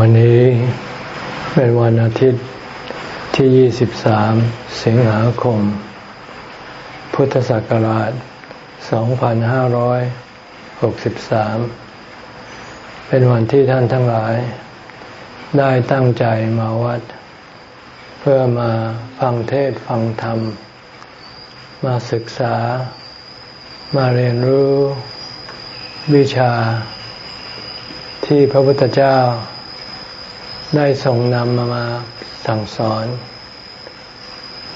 วันนี้เป็นวันอาทิตย์ที่ 23 สิงหาคม พุทธศักราช 2563 เป็นวันที่ท่านทั้งหลาย ได้ตั้งใจมาวัด เพื่อมาฟังเทศฟังธรรม มาศึกษา มาเรียนรู้วิชาที่พระพุทธเจ้า ได้ทรงนำมามาสั่งสอน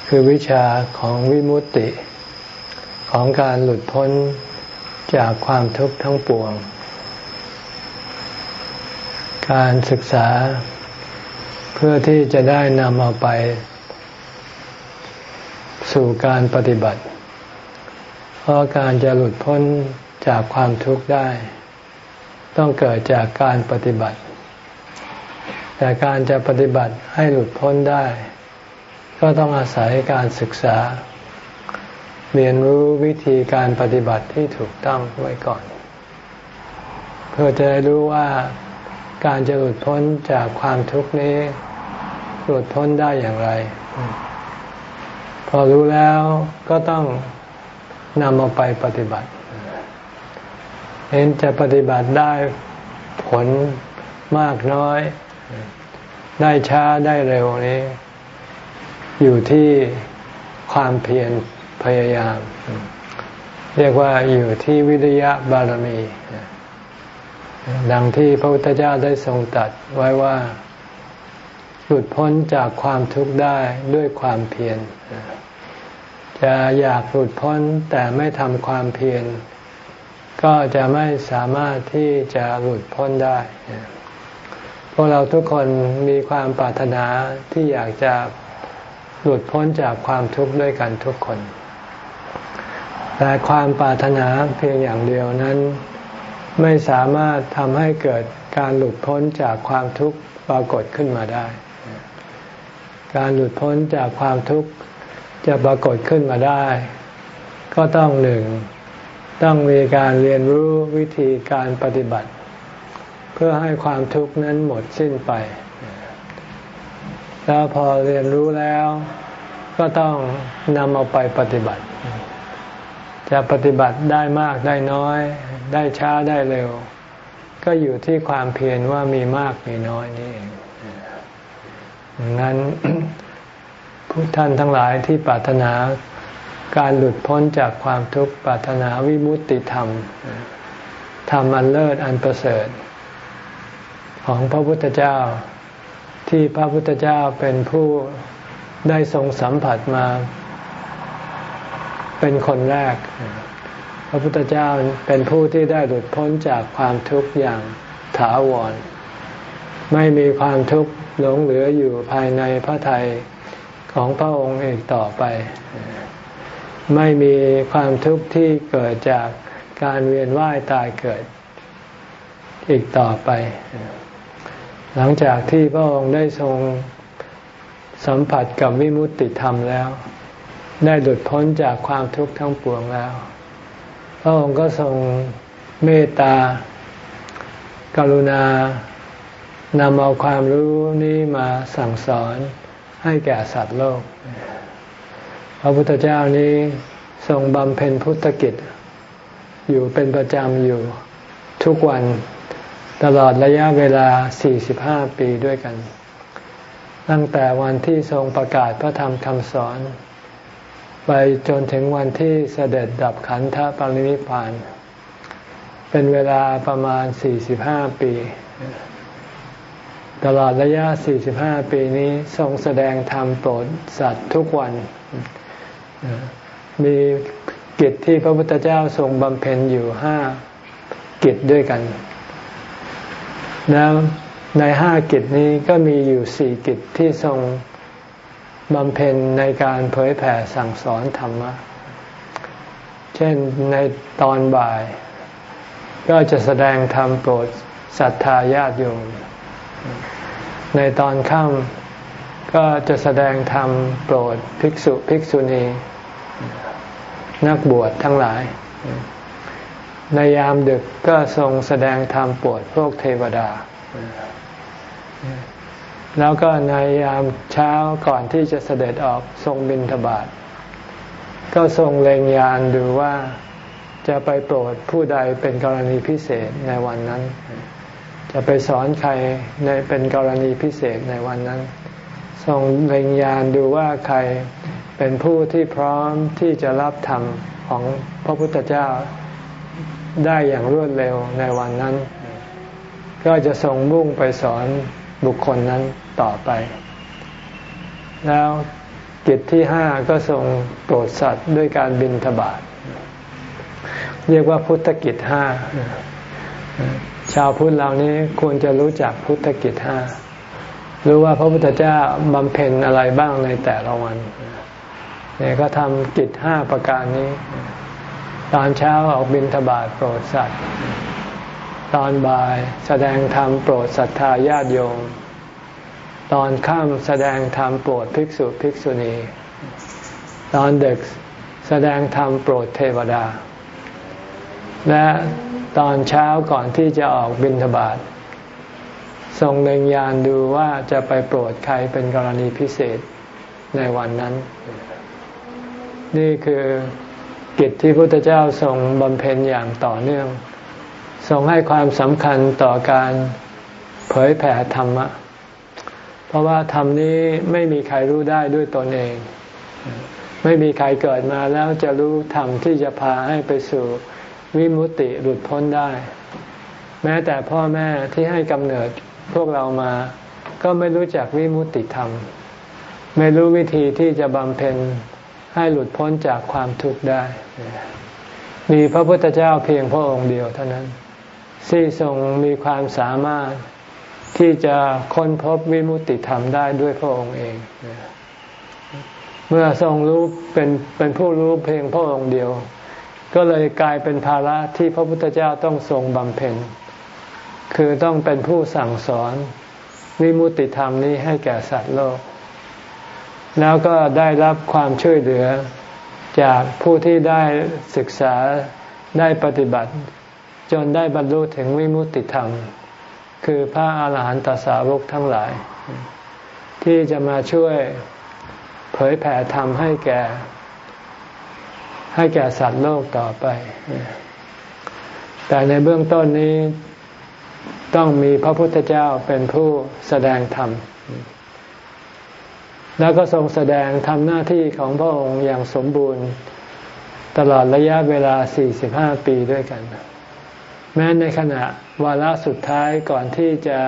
คือวิชาของวิมุตติ ของการหลุดพ้นจากความทุกข์ทั้งปวง การศึกษาเพื่อที่จะได้นำเอาไป สู่การปฏิบัติ เพราะการจะหลุดพ้นจากความทุกข์ได้ ต้องเกิดจากการปฏิบัติ แต่การจะปฏิบัติให้หลุดพ้นได้ ก็ต้องอาศัยการศึกษา เรียนรู้วิธีการปฏิบัติที่ถูกต้องไว้ก่อน เพื่อจะได้รู้ว่าการจะหลุดพ้นจากความทุกข์นี้ หลุดพ้นได้อย่างไร พอรู้แล้วก็ต้องนำเอาไปปฏิบัติเห็นจะปฏิบัติได้ผลมากน้อย ได้ช้าได้เร็วนี้ อยู่ที่ความเพียรพยายาม เรียกว่าอยู่ที่วิริยะบารมี ดังที่พระพุทธเจ้าได้ทรงตัดไว้ว่าหลุดพ้นจากความทุกข์ได้ด้วยความเพียร จะอยากหลุดพ้นแต่ไม่ทำความเพียร ก็จะไม่สามารถที่จะหลุดพ้นได้ วกเราทุกคนมีความปรารถนาที่อยากจะหลุดพ้นจากความทุกข์ด้วยกันทุกคน แต่ความปรารถนาเพียงอย่างเดียวนั้น ไม่สามารถทำให้เกิดการหลุดพ้นจากความทุกข์ปรากฏขึ้นมาได้ การหลุดพ้นจากความทุกข์จะปรากฏขึ้นมาได้ ก็ต้องหนึ่ง ต้องมีการเรียนรู้วิธีการปฏิบัติ พื่อให้ความทุกข์นั้นหมดสิ้นไป แล้วพอเรียนรู้แล้วก็ต้องนำเอาไปปฏิบัติ จะปฏิบัติได้มากได้น้อย ได้ช้าได้เร็ว ก็อยู่ที่ความเพียรว่ามีมากมีน้อยนี่เองงั้นผู้ท่านทั้งหลายที่ปรารถนาการหลุดพ้นจากความทุกข์ปรารถนาวิมุตติธรรม ธรรมอันเลิศอันประเสริฐ ของพระพุทธเจ้า ที่พระพุทธเจ้าเป็นผู้ได้ทรงสัมผัสมา เป็นคนแรก พระพุทธเจ้าเป็นผู้ที่ได้หลุดพ้นจากความทุกข์อย่างถาวร ไม่มีความทุกข์หลงเหลืออยู่ภายในพระทัยของพระองค์อีกต่อไป ไม่มีความทุกข์ที่เกิดจากการเวียนว่ายตายเกิดอีกต่อไป หลังจากที่พระองค์ได้ทรงสัมผัสกับวิมุตติธรรมแล้ว ได้หลุดพ้นจากความทุกข์ทั้งปวงแล้ว พระองค์ก็ทรงเมตตากรุณานำเอาความรู้นี้มาสั่งสอนให้แก่สัตว์โลก พระพุทธเจ้านี้ทรงบำเพ็ญพุทธกิจ อยู่เป็นประจำอยู่ทุกวัน ตลอดระยะเวลา 45 ปีด้วยกัน ตั้งแต่วันที่ทรงประกาศพระธรรมคำสอน ไปจนถึงวันที่เสด็จดับขันธปรินิพาน เป็นเวลาประมาณ 45 ปี ตลอดระยะ 45 ปีนี้ทรงแสดงธรรมโปรดสัตว์ทุกวัน มีกิจที่พระพุทธเจ้าทรงบำเพ็ญอยู่ห้ากิจด้วยกัน แล้วในห้ากิจนี้ก็มีอยู่สี่กิจที่ทรงบำเพ็ญในการเผยแผ่สั่งสอนธรรมะ เช่นในตอนบ่าย ก็จะแสดงธรรมโปรดศรัทธาญาติโยม ในตอนค่ำก็จะแสดงธรรมโปรดภิกษุภิกษุณี นักบวชทั้งหลาย ในยามดึกก็ทรงแสดงธรรมปวดพวกเทวดา แล้วก็ในยามเช้าก่อนที่จะเสด็จออกทรงบินทบาทก็ทรงเล็งยานดูว่าจะไปโปรดผู้ใดเป็นกรณีพิเศษในวันนั้น จะไปสอนใครในเป็นกรณีพิเศษในวันนั้น ทรงเล็งยานดูว่าใครเป็นผู้ที่พร้อมที่จะรับธรรมของพระพุทธเจ้า ได้อย่างรวดเร็วในวันนั้น ก็จะทรงมุ่งไปสอนบุคคลนั้นต่อไป แล้วกิจที่ห้าก็ทรงโปรดสัตว์ด้วยการบินทบาทเรียกว่าพุทธกิจห้าชาวพุทธเหล่านี้ควรจะรู้จักพุทธกิจห้ารู้ว่าพระพุทธเจ้าบำเพ็ญอะไรบ้างในแต่ละวันเนี่ยก็ทำกิจห้าประการนี้ ตอนเช้าออกบินทบาทโปรดสัตว์ตอนบ่ายแสดงธรรมโปรดศรัทธาญาติโยม ตอนค่ำแสดงธรรมโปรดภิกษุภิกษุณี ตอนเดึกแสดงธรรมโปรดเทวดา และตอนเช้าก่อนที่จะออกบิณฑบาตทรงเล็งยานดูว่าจะไปโปรดใครเป็นกรณีพิเศษในวันนั้น นี่คือ กิจที่พระพุทธเจ้าทรงบำเพ็ญอย่างต่อเนื่อง ทรงให้ความสำคัญต่อการเผยแผ่ธรรมะ เพราะว่าธรรมนี้ไม่มีใครรู้ได้ด้วยตนเอง ไม่มีใครเกิดมาแล้วจะรู้ธรรมที่จะพาให้ไปสู่วิมุตติหลุดพ้นได้ แม้แต่พ่อแม่ที่ให้กำเนิดพวกเรามา ก็ไม่รู้จักวิมุตติธรรม ไม่รู้วิธีที่จะบำเพ็ญ ให้หลุดพ้นจากความทุกข์ได้ มีพระพุทธเจ้าเพียงพระองค์เดียวเท่านั้นที่ทรงมีความสามารถที่จะค้นพบวิมุติธรรมได้ด้วยพระองค์เอง เมื่อทรงรู้เป็นเป็นผู้รู้เพียงพระองค์เดียว ก็เลยกลายเป็นภาระที่พระพุทธเจ้าต้องทรงบำเพ็ญ คือต้องเป็นผู้สั่งสอนวิมุติธรรมนี้ให้แก่สัตว์โลก แล้วก็ได้รับความช่วยเหลือ จากผู้ที่ได้ศึกษาได้ปฏิบัติ จนได้บรรลุถึงวิมุตติธรรม คือพระอาหารหันตสาวกทั้งหลาย ที่จะมาช่วยเผยแผ่ธรรมให้แก่ ให้แก่สัตว์โลกต่อไป แต่ในเบื้องต้นนี้ต้องมีพระพุทธเจ้าเป็นผู้แสดงธรรม แล้วก็ทรงแสดงทำหน้าที่ของพระองค์อย่างสมบูรณ์ ตลอดระยะเวลา 45 ปีด้วยกัน แม้ในขณะวาระสุดท้ายก่อนที่จะ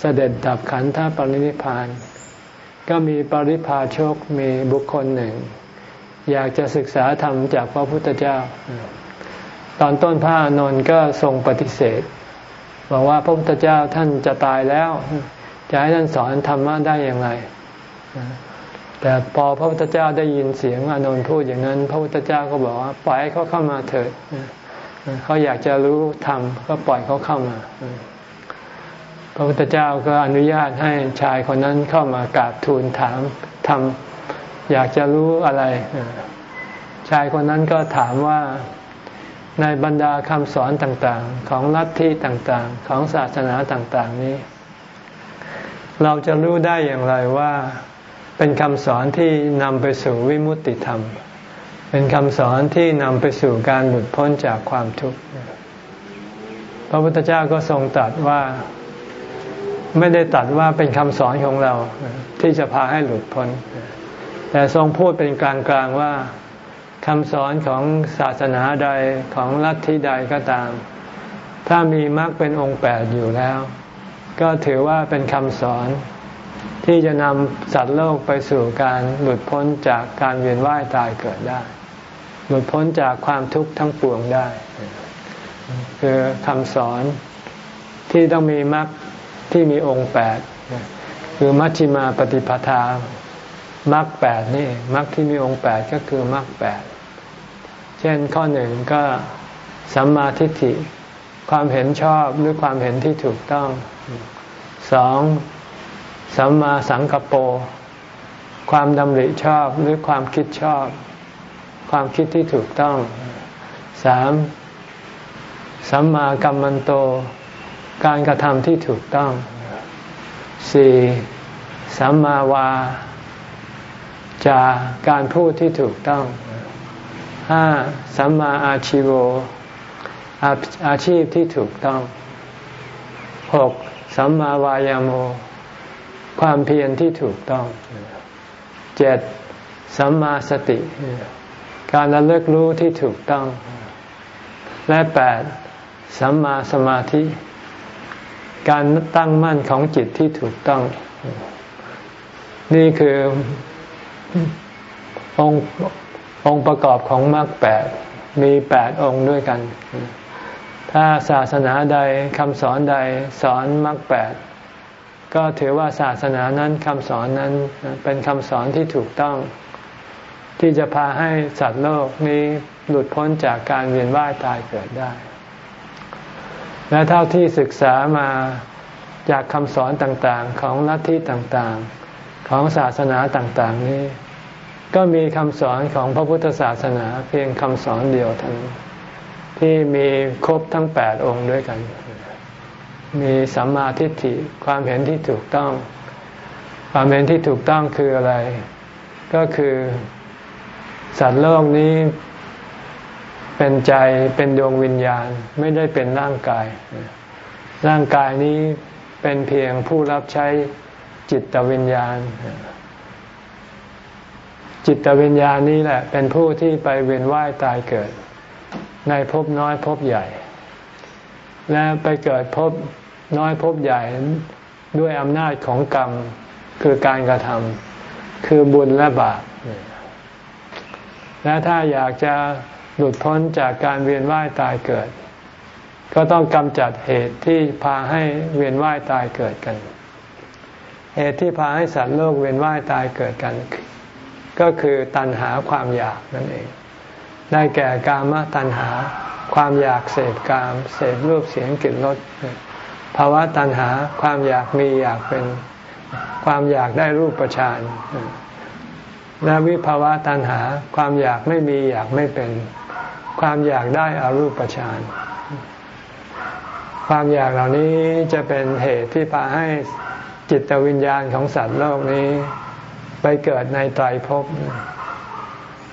เสด็จดับขันธปรินิพาน ก็มีปริพาชกมีบุคคลหนึ่ง อยากจะศึกษาธรรมจากพระพุทธเจ้า ตอนต้นพระอนนท์ก็ทรงปฏิเสธบอกว่าพระพุทธเจ้าท่านจะตายแล้ว จะให้ท่านสอนธรรมะได้อย่างไร แต่พอพระพุทธเจ้าได้ยินเสียงอนนท์พูดอย่างนั้น พระพุทธเจ้าก็บอกว่าปล่อยเขาเข้ามาเถิดเขาอยากจะรู้ธรรมก็ปล่อยเขาเข้ามา พระพุทธเจ้าก็อนุญาตให้ชายคนนั้นเข้ามากราบทูลถามธรรมอยากจะรู้อะไร ชายคนนั้นก็ถามว่าในบรรดาคำสอนต่างๆ ของลัทธิต่างๆ ของศาสนาต่างๆนี้ เราจะรู้ได้อย่างไรว่า เป็นคำสอนที่นำไปสู่วิมุตติธรรม เป็นคำสอนที่นำไปสู่การหลุดพ้นจากความทุกข์ พระพุทธเจ้าก็ทรงตรัสว่าไม่ได้ตรัสว่าเป็นคำสอนของเราที่จะพาให้หลุดพ้น แต่ทรงพูดเป็นกลางๆว่าคำสอนของศาสนาใดของลัทธิใดก็ตาม ถ้ามีมรรคเป็นองค์แปดอยู่แล้ว ก็ถือว่าเป็นคำสอน ที่จะนำสัตว์โลกไปสู่การหลุดพ้นจากการเวียนว่ายตายเกิดได้ หลุดพ้นจากความทุกข์ทั้งปวงได้ คือคำสอนที่ต้องมีมรรคที่มีองค์แปดคือมัชฌิมาปฏิปทามรรคแปดนี่มรรคที่มีองค์แปดก็คือมรรคแปดเช่นข้อหนึ่งก็สัมมาทิฏฐิความเห็นชอบหรือความเห็นที่ถูกต้องสอง สัมมาสังกปรความดำริชอบหรือความคิดชอบ ความคิดที่ถูกต้องสามสัมมากัมมันโต การกระทำที่ถูกต้องสี่สัมมาวาจาการพูดที่ถูกต้องห้าสัมมาอาชิโวอาอาชีพที่ถูกต้องหกสัมมาวายาโม ความเพียรที่ถูกต้องเจ็ดสัมมาสติ การระลึกรู้ที่ถูกต้อง และแปดสัมมาสมาธิ การตั้งมั่นของจิตที่ถูกต้อง นี่คือองค์องค์ประกอบของมรรคแปดมีแปดองค์ด้วยกัน ถ้าศาสนาใดคำสอนใดสอนมรรคแปด ก็ถือว่าศาสนานั้นคำสอนนั้นเป็นคำสอนที่ถูกต้อง ที่จะพาให้สัตว์โลกนี้หลุดพ้นจากการเวียนว่ายตายเกิดได้ และเท่าที่ศึกษามาจากคำสอนต่างๆ ของลัทธิต่างๆ ของศาสนาต่างๆนี้ ก็มีคำสอนของพระพุทธศาสนาเพียงคำสอนเดียวเท่านั้นที่มีครบทั้งแปดองค์ด้วยกัน มีสัมมาทิฏฐิความเห็นที่ถูกต้อง ความเห็นที่ถูกต้องคืออะไร ก็คือสัตว์โลกนี้เป็นใจเป็นดวงวิญญาณไม่ได้เป็นร่างกาย ร่างกายนี้เป็นเพียงผู้รับใช้จิตวิญญาณ จิตวิญญาณนี้แหละ เป็นผู้ที่ไปเวียนว่ายตายเกิด ในภพน้อยภพใหญ่ และไปเกิดภพ น้อยพบใหญ่ด้วยอำนาจของกรรมคือการกระทำคือบุญและบาปและถ้าอยากจะหลุดพ้นจากการเวียนว่ายตายเกิด ก็ต้องกำจัดเหตุที่พาให้เวียนว่ายตายเกิดกัน เหตุที่พาให้สัตว์โลกเวียนว่ายตายเกิดกัน ก็คือตัณหาความอยากนั่นเอง ได้แก่กามตัณหาความอยากเสพกาม เสพรูปเสียงกลิ่นรส ภาวะตัณหาความอยากมีอยากเป็นความอยากได้รูปฌานและวิภาวะตัณหาความอยากไม่มีอยากไม่เป็น ความอยากได้อารูปฌานความอยากเหล่านี้จะเป็นเหตุที่พาให้จิตวิญญาณของสัตว์โลกนี้ ไปเกิดในไตรภพ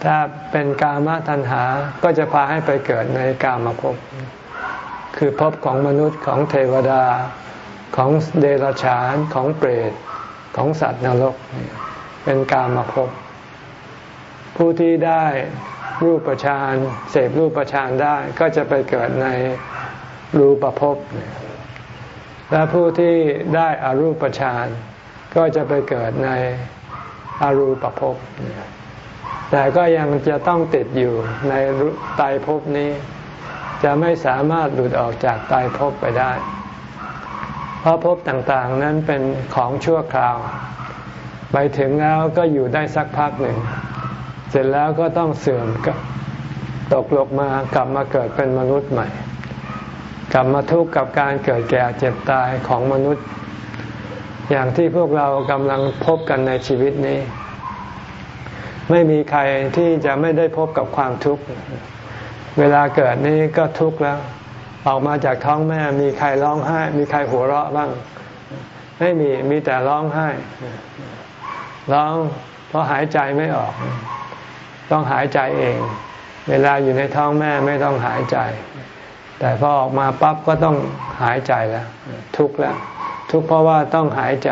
ถ้าเป็นกามตัณหาก็จะพาให้ไปเกิดในกามภพ คือภพของมนุษย์ของเทวดาของเดรัจฉานของเปรตของสัตว์นรก เป็นกามาภพผู้ที่ได้รูปฌานเสพรูปฌานได้ก็จะไปเกิดในรูปภพและผู้ที่ได้อารูปฌานก็จะไปเกิดในอรูปภพแต่ก็ยังจะต้องติดอยู่ในไตภพนี้ จะไม่สามารถหลุดออกจากตายภพไปได้ เพราะภพต่างๆนั้นเป็นของชั่วคราว ไปถึงแล้วก็อยู่ได้สักพักหนึ่ง เสร็จแล้วก็ต้องเสื่อมก็ตกลงมากลับมาเกิดเป็นมนุษย์ใหม่ กลับมาทุกข์กับการเกิดแก่เจ็บตายของมนุษย์ อย่างที่พวกเรากำลังพบกันในชีวิตนี้ ไม่มีใครที่จะไม่ได้พบกับความทุกข์ เวลาเกิดนี่ก็ทุกข์แล้ว ออกมาจากท้องแม่มีใครร้องไห้ มีใครหัวเราะบ้าง ไม่มีมีแต่ร้องไห้ ร้องเพราะหายใจไม่ออก ต้องหายใจเอง เวลาอยู่ในท้องแม่ไม่ต้องหายใจ แต่พอออกมาปั๊บก็ต้องหายใจแล้ว ทุกข์แล้ว ทุกข์เพราะว่าต้องหายใจ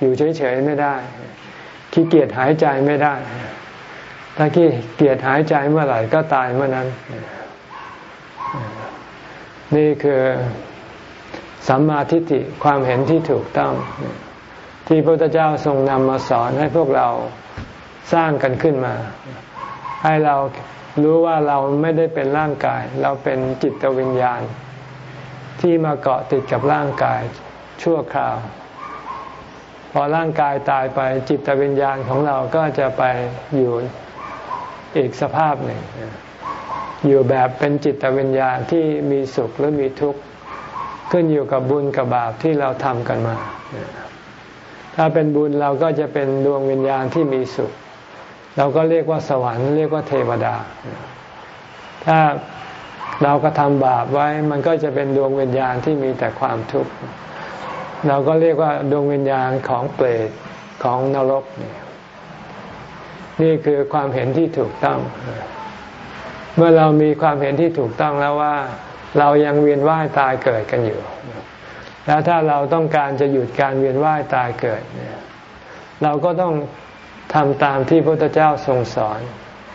อยู่เฉยๆไม่ได้ขี้เกียจหายใจไม่ได้ ถ้าขี้เกียจหายใจเมื่อไหร่ก็ตายเมื่อนั้น นี่คือสัมมาทิฏฐิความเห็นที่ถูกต้อง ที่พระพุทธเจ้าทรงนำมาสอนให้พวกเราสร้างกันขึ้นมา ให้เรารู้ว่าเราไม่ได้เป็นร่างกาย เราเป็นจิตวิญญาณ ที่มาเกาะติดกับร่างกายชั่วคราว พอร่างกายตายไปจิตวิญญาณของเราก็จะไปอยู่ อีกสภาพหนึ่ง อยู่แบบเป็นจิตวิญญาณที่มีสุขหรือมีทุกข์ขึ้นอยู่กับบุญกับบาปที่เราทำกันมา ถ้าเป็นบุญเราก็จะเป็นดวงวิญญาณที่มีสุข เราก็เรียกว่าสวรรค์เรียกว่าเทวดา ถ้าเราก็ทำบาปไว้มันก็จะเป็นดวงวิญญาณที่มีแต่ความทุกข์ เราก็เรียกว่าดวงวิญญาณของเปรตของนรกนี่ นี่คือความเห็นที่ถูกต้อง เมื่อเรามีความเห็นที่ถูกต้องแล้วว่า เรายังเวียนว่ายตายเกิดกันอยู่ แล้วถ้าเราต้องการจะหยุดการเวียนว่ายตายเกิดเนี่ยเราก็ต้องทำตามที่พระพุทธเจ้าทรงสอน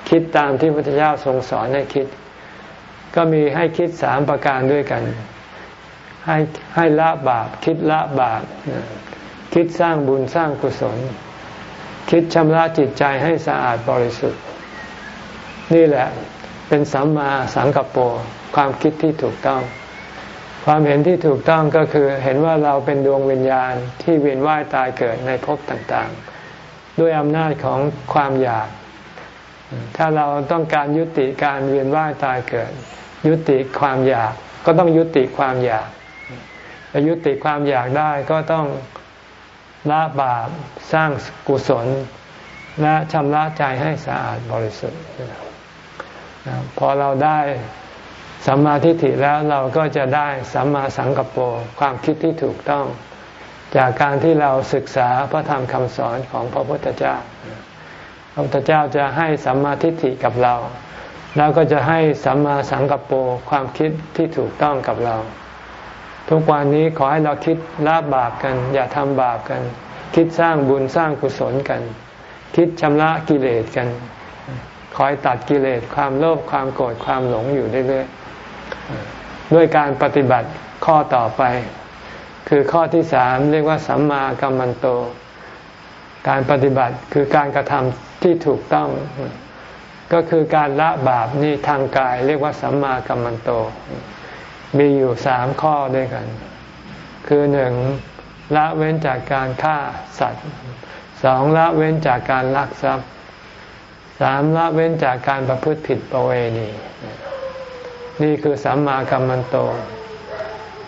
คิดตามที่พระพุทธเจ้าทรงสอนให้คิด ก็มีให้คิดสามประการด้วยกัน ให้ให้ละบาป คิดละบาป คิดสร้างบุญสร้างกุศล คิดชำระจิตใจให้สะอาดบริสุทธิ์ นี่แหละเป็นสัมมาสังกปโปความคิดที่ถูกต้อง ความเห็นที่ถูกต้องก็คือเห็นว่าเราเป็นดวงวิญญาณที่เวียนว่ายตายเกิดในภพต่างๆ ด้วยอำนาจของความอยาก ถ้าเราต้องการยุติการเวียนว่ายตายเกิด ยุติความอยากก็ต้องยุติความอยากจะยุติความอยากได้ก็ต้อง ละบาปสร้างกุศล และชำระใจให้สะอาดบริสุทธิ์พอเราได้สัมมาทิฏฐิแล้วเราก็จะได้สัมมาสังกัปโปความคิดที่ถูกต้อง จากการที่เราศึกษาพระธรรมคำสอนของพระพุทธเจ้า พระพุทธเจ้าจะให้สัมมาทิฏฐิกับเรา แล้วก็จะให้สัมมาสังกัปโปความคิดที่ถูกต้องกับเรา ทุกวันนี้ขอให้เราคิดละบาปกัน อย่าทำบาปกัน คิดสร้างบุญสร้างกุศลกัน คิดชำระกิเลสกัน คอยตัดกิเลสความโลภความโกรธความหลงอยู่เรื่อยๆด้วยการปฏิบัติข้อต่อไป คือข้อที่สามเรียกว่าสัมมากัมมันโต การปฏิบัติคือการกระทำที่ถูกต้อง ก็คือการละบาปนี่ทางกาย เรียกว่าสัมมากัมมันโต มีอยู่สามข้อด้วยกัน คือหนึ่งละเว้นจากการฆ่าสัตว์สองละเว้นจากการลักทรัพย์สามละเว้นจากการประพฤติผิดประเวณี นี่คือสัมมากัมมันโต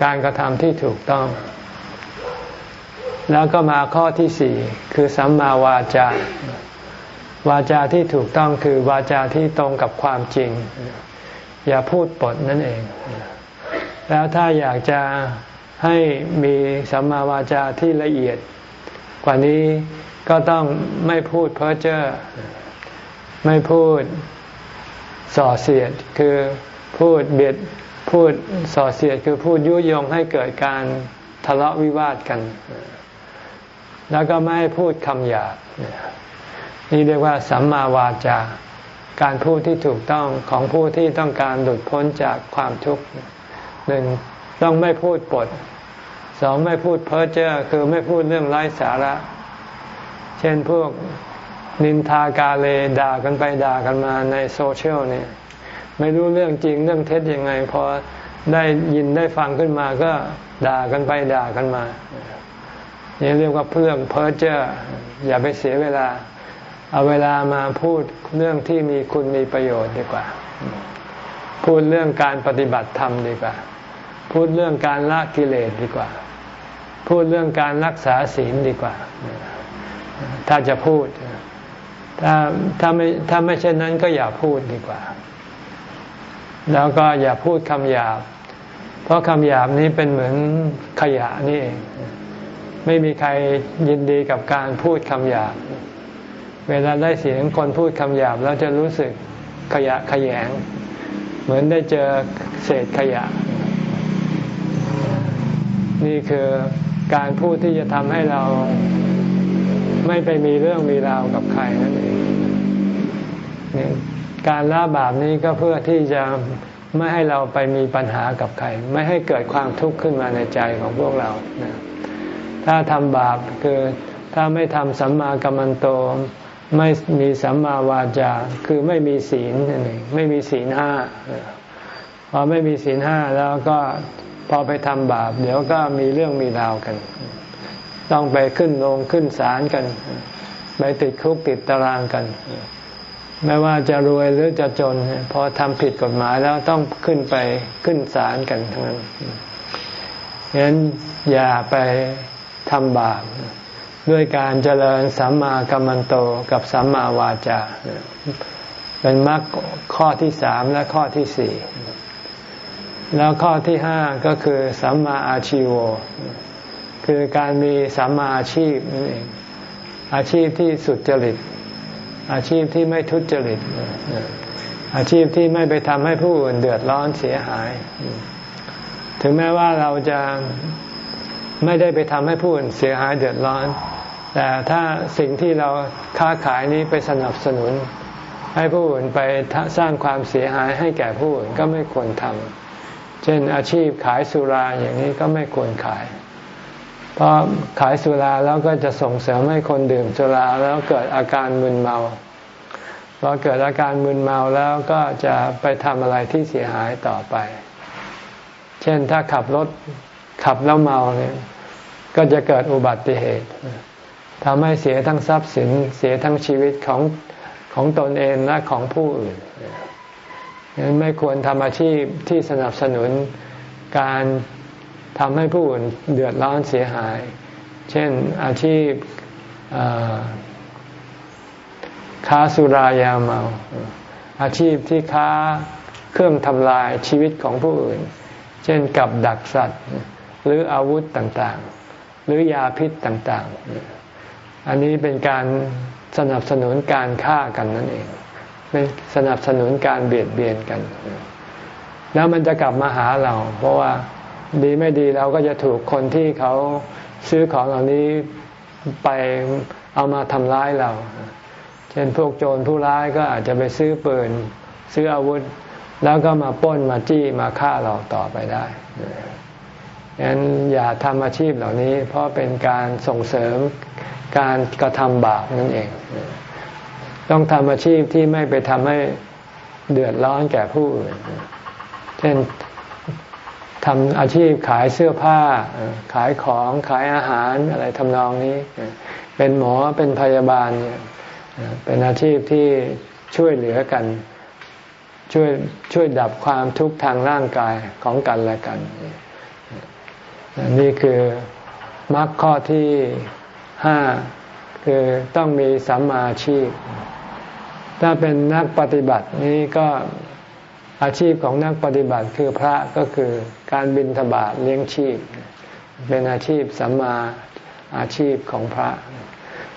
การกระทำที่ถูกต้อง แล้วก็มาข้อที่สี่คือสัมมาวาจาวาจาที่ถูกต้องคือวาจาที่ตรงกับความจริง อย่าพูดปดนั่นเอง แล้วถ้าอยากจะให้มีสัมมาวาจาที่ละเอียด กว่านี้ก็ต้องไม่พูดเพ้อเจ้อไม่พูดส่อเสียดคือพูดเบียดพูดส่อเสียดคือพูดยุยงให้เกิดการทะเลาะวิวาทกัน แล้วก็ไม่ให้พูดคำหยาบนี่เรียกว่าสัมมาวาจาการพูดที่ถูกต้องของผู้ที่ต้องการหลุดพ้นจากความทุกข์ หนึ่งต้องไม่พูดปดสองไม่พูดเพ้อเจ้อคือไม่พูดเรื่องไร้สาระ เช่นพวกนินทากาเลด่ากันไปด่ากันมาในโซเชียลเนี่ยไม่รู้เรื่องจริงเรื่องเท็จยังไงพอได้ยินได้ฟังขึ้นมาก็ด่ากันไปด่ากันมานี่เรียกว่าเพื่องเพ้อเจ้ออย่าไปเสียเวลา เอาเวลามาพูดเรื่องที่มีคุณมีประโยชน์ดีกว่า พูดเรื่องการปฏิบัติธรรมดีกว่า พูดเรื่องการละกิเลสดีกว่า พูดเรื่องการรักษาศีลดีกว่า ถ้าจะพูด ถ้าถ้าไม่ถ้าไม่เช่นนั้นก็อย่าพูดดีกว่า แล้วก็อย่าพูดคำหยาบ เพราะคำหยาบนี้เป็นเหมือนขยะนี่เอง ไม่มีใครยินดีกับการพูดคำหยาบ เวลาได้เสียงคนพูดคำหยาบแล้วจะรู้สึกขยะขยง เหมือนได้เจอเศษขยะ นี่คือการพูดที่จะทำให้เราไม่ไปมีเรื่องมีราวกับใครนั่นเองการละบาปนี้ก็เพื่อที่จะไม่ให้เราไปมีปัญหากับใคร ไม่ให้เกิดความทุกข์ขึ้นมาในใจของพวกเรา ถ้าทำบาปคือถ้าไม่ทำสัมมากัมมันโต ไม่มีสัมมาวาจา คือไม่มีศีลนั่นเองไม่มีศีลห้าพอไม่มีศีลห้าแล้วก็ พอไปทำบาป เดี๋ยวก็มีเรื่องมีราวกัน ต้องไปขึ้นลงขึ้นศาลกัน ไปติดคุกติดตารางกัน ไม่ว่าจะรวยหรือจะจน พอทำผิดกฎหมายแล้วต้องขึ้นไปขึ้นศาลกันทั้งนั้นฉะนั้นอย่าไปทำบาปด้วยการเจริญสัมมากัมมันโตกับสัมมาวาจา เป็นมรรคข้อที่สามและข้อที่สี่ แล้วข้อที่ห้าก็คือสัมมาอาชิโวคือการมีสัมมาอาชีพนั่นเองอาชีพที่สุดจริต อาชีพที่ไม่ทุจริต อาชีพที่ไม่ไปทำให้ผู้อื่นเดือดร้อนเสียหาย ถึงแม้ว่าเราจะไม่ได้ไปทำให้ผู้อื่นเสียหายเดือดร้อน แต่ถ้าสิ่งที่เราค้าขายนี้ไปสนับสนุน ให้ผู้อื่นไปสร้างความเสียหายให้แก่ผู้อื่นก็ไม่ควรทำ เช่นอาชีพขายสุราอย่างนี้ก็ไม่ควรขาย เพราะขายสุราแล้วก็จะส่งเสริมให้คนดื่มสุราแล้วเกิดอาการมึนเมาพอเกิดอาการมึนเมาแล้วก็จะไปทำอะไรที่เสียหายต่อไป เช่นถ้าขับรถขับแล้วเมาเนี่ยก็จะเกิดอุบัติเหตุทำให้เสียทั้งทรัพย์สินเสียทั้งชีวิตของของตนเองและของผู้อื่น ฉะนั้นไม่ควรทำอาชีพที่สนับสนุนการทำให้ผู้อื่นเดือดร้อนเสียหาย เช่นอาชีพค้าสุรายาเมา อาชีพที่ค้าเครื่องทำลายชีวิตของผู้อื่น เช่นกับดักสัตว์ หรืออาวุธต่างๆ หรือยาพิษต่างๆ อันนี้เป็นการสนับสนุนการฆ่ากันนั่นเอง เป็นสนับสนุนการเบียดเบียนกัน แล้วมันจะกลับมาหาเรา เพราะว่าดีไม่ดีเราก็จะถูกคนที่เขาซื้อของเหล่านี้ไปเอามาทำร้ายเรา เช่นพวกโจรผู้ร้ายก็อาจจะไปซื้อปืน ซื้ออาวุธ แล้วก็มาป้นมาจี้มาฆ่าเราต่อไปได้ดังนั้นอย่าทำอาชีพเหล่านี้ เพราะเป็นการส่งเสริมการกระทำบาปนั่นเอง ต้องทำอาชีพที่ไม่ไปทำให้เดือดร้อนแก่ผู้อื่น เช่นทำอาชีพขายเสื้อผ้า ขายของขายอาหารอะไรทำนองนี้ เป็นหมอเป็นพยาบาลเนี่ยเป็นอาชีพที่ช่วยเหลือกัน ช่วยช่วยดับความทุกข์ทางร่างกายของกันและกัน นี่คือมรรคข้อที่ห้าคือต้องมีสัมมาชีพ ถ้าเป็นนักปฏิบัตินี้ก็อาชีพของนักปฏิบัติคือพระก็คือการบินทบาทเลี้ยงชีพ เป็นอาชีพสัมมาอาชีพของพระ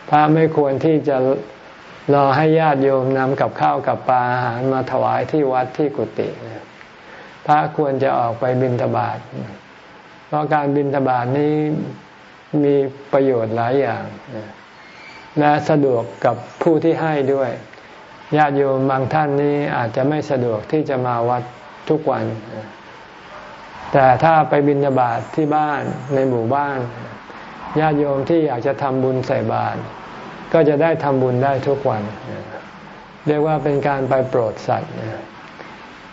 พระไม่ควรที่จะรอให้ญาติโยมนำกับข้าวกับปลาอาหารมาถวายที่วัดที่กุฏิพระควรจะออกไปบิณฑบาตเพราะการบิณฑบาตนี้มีประโยชน์หลายอย่าง และสะดวกกับผู้ที่ให้ด้วย ญาติโยมบางท่านนี้อาจจะไม่สะดวกที่จะมาวัดทุกวัน แต่ถ้าไปบิณฑบาตทที่บ้านในหมู่บ้าน ญาติโยมที่อยากจะทำบุญใส่บาตรก็จะได้ทำบุญได้ทุกวัน เรียกว่าเป็นการไปโปรดสัตว์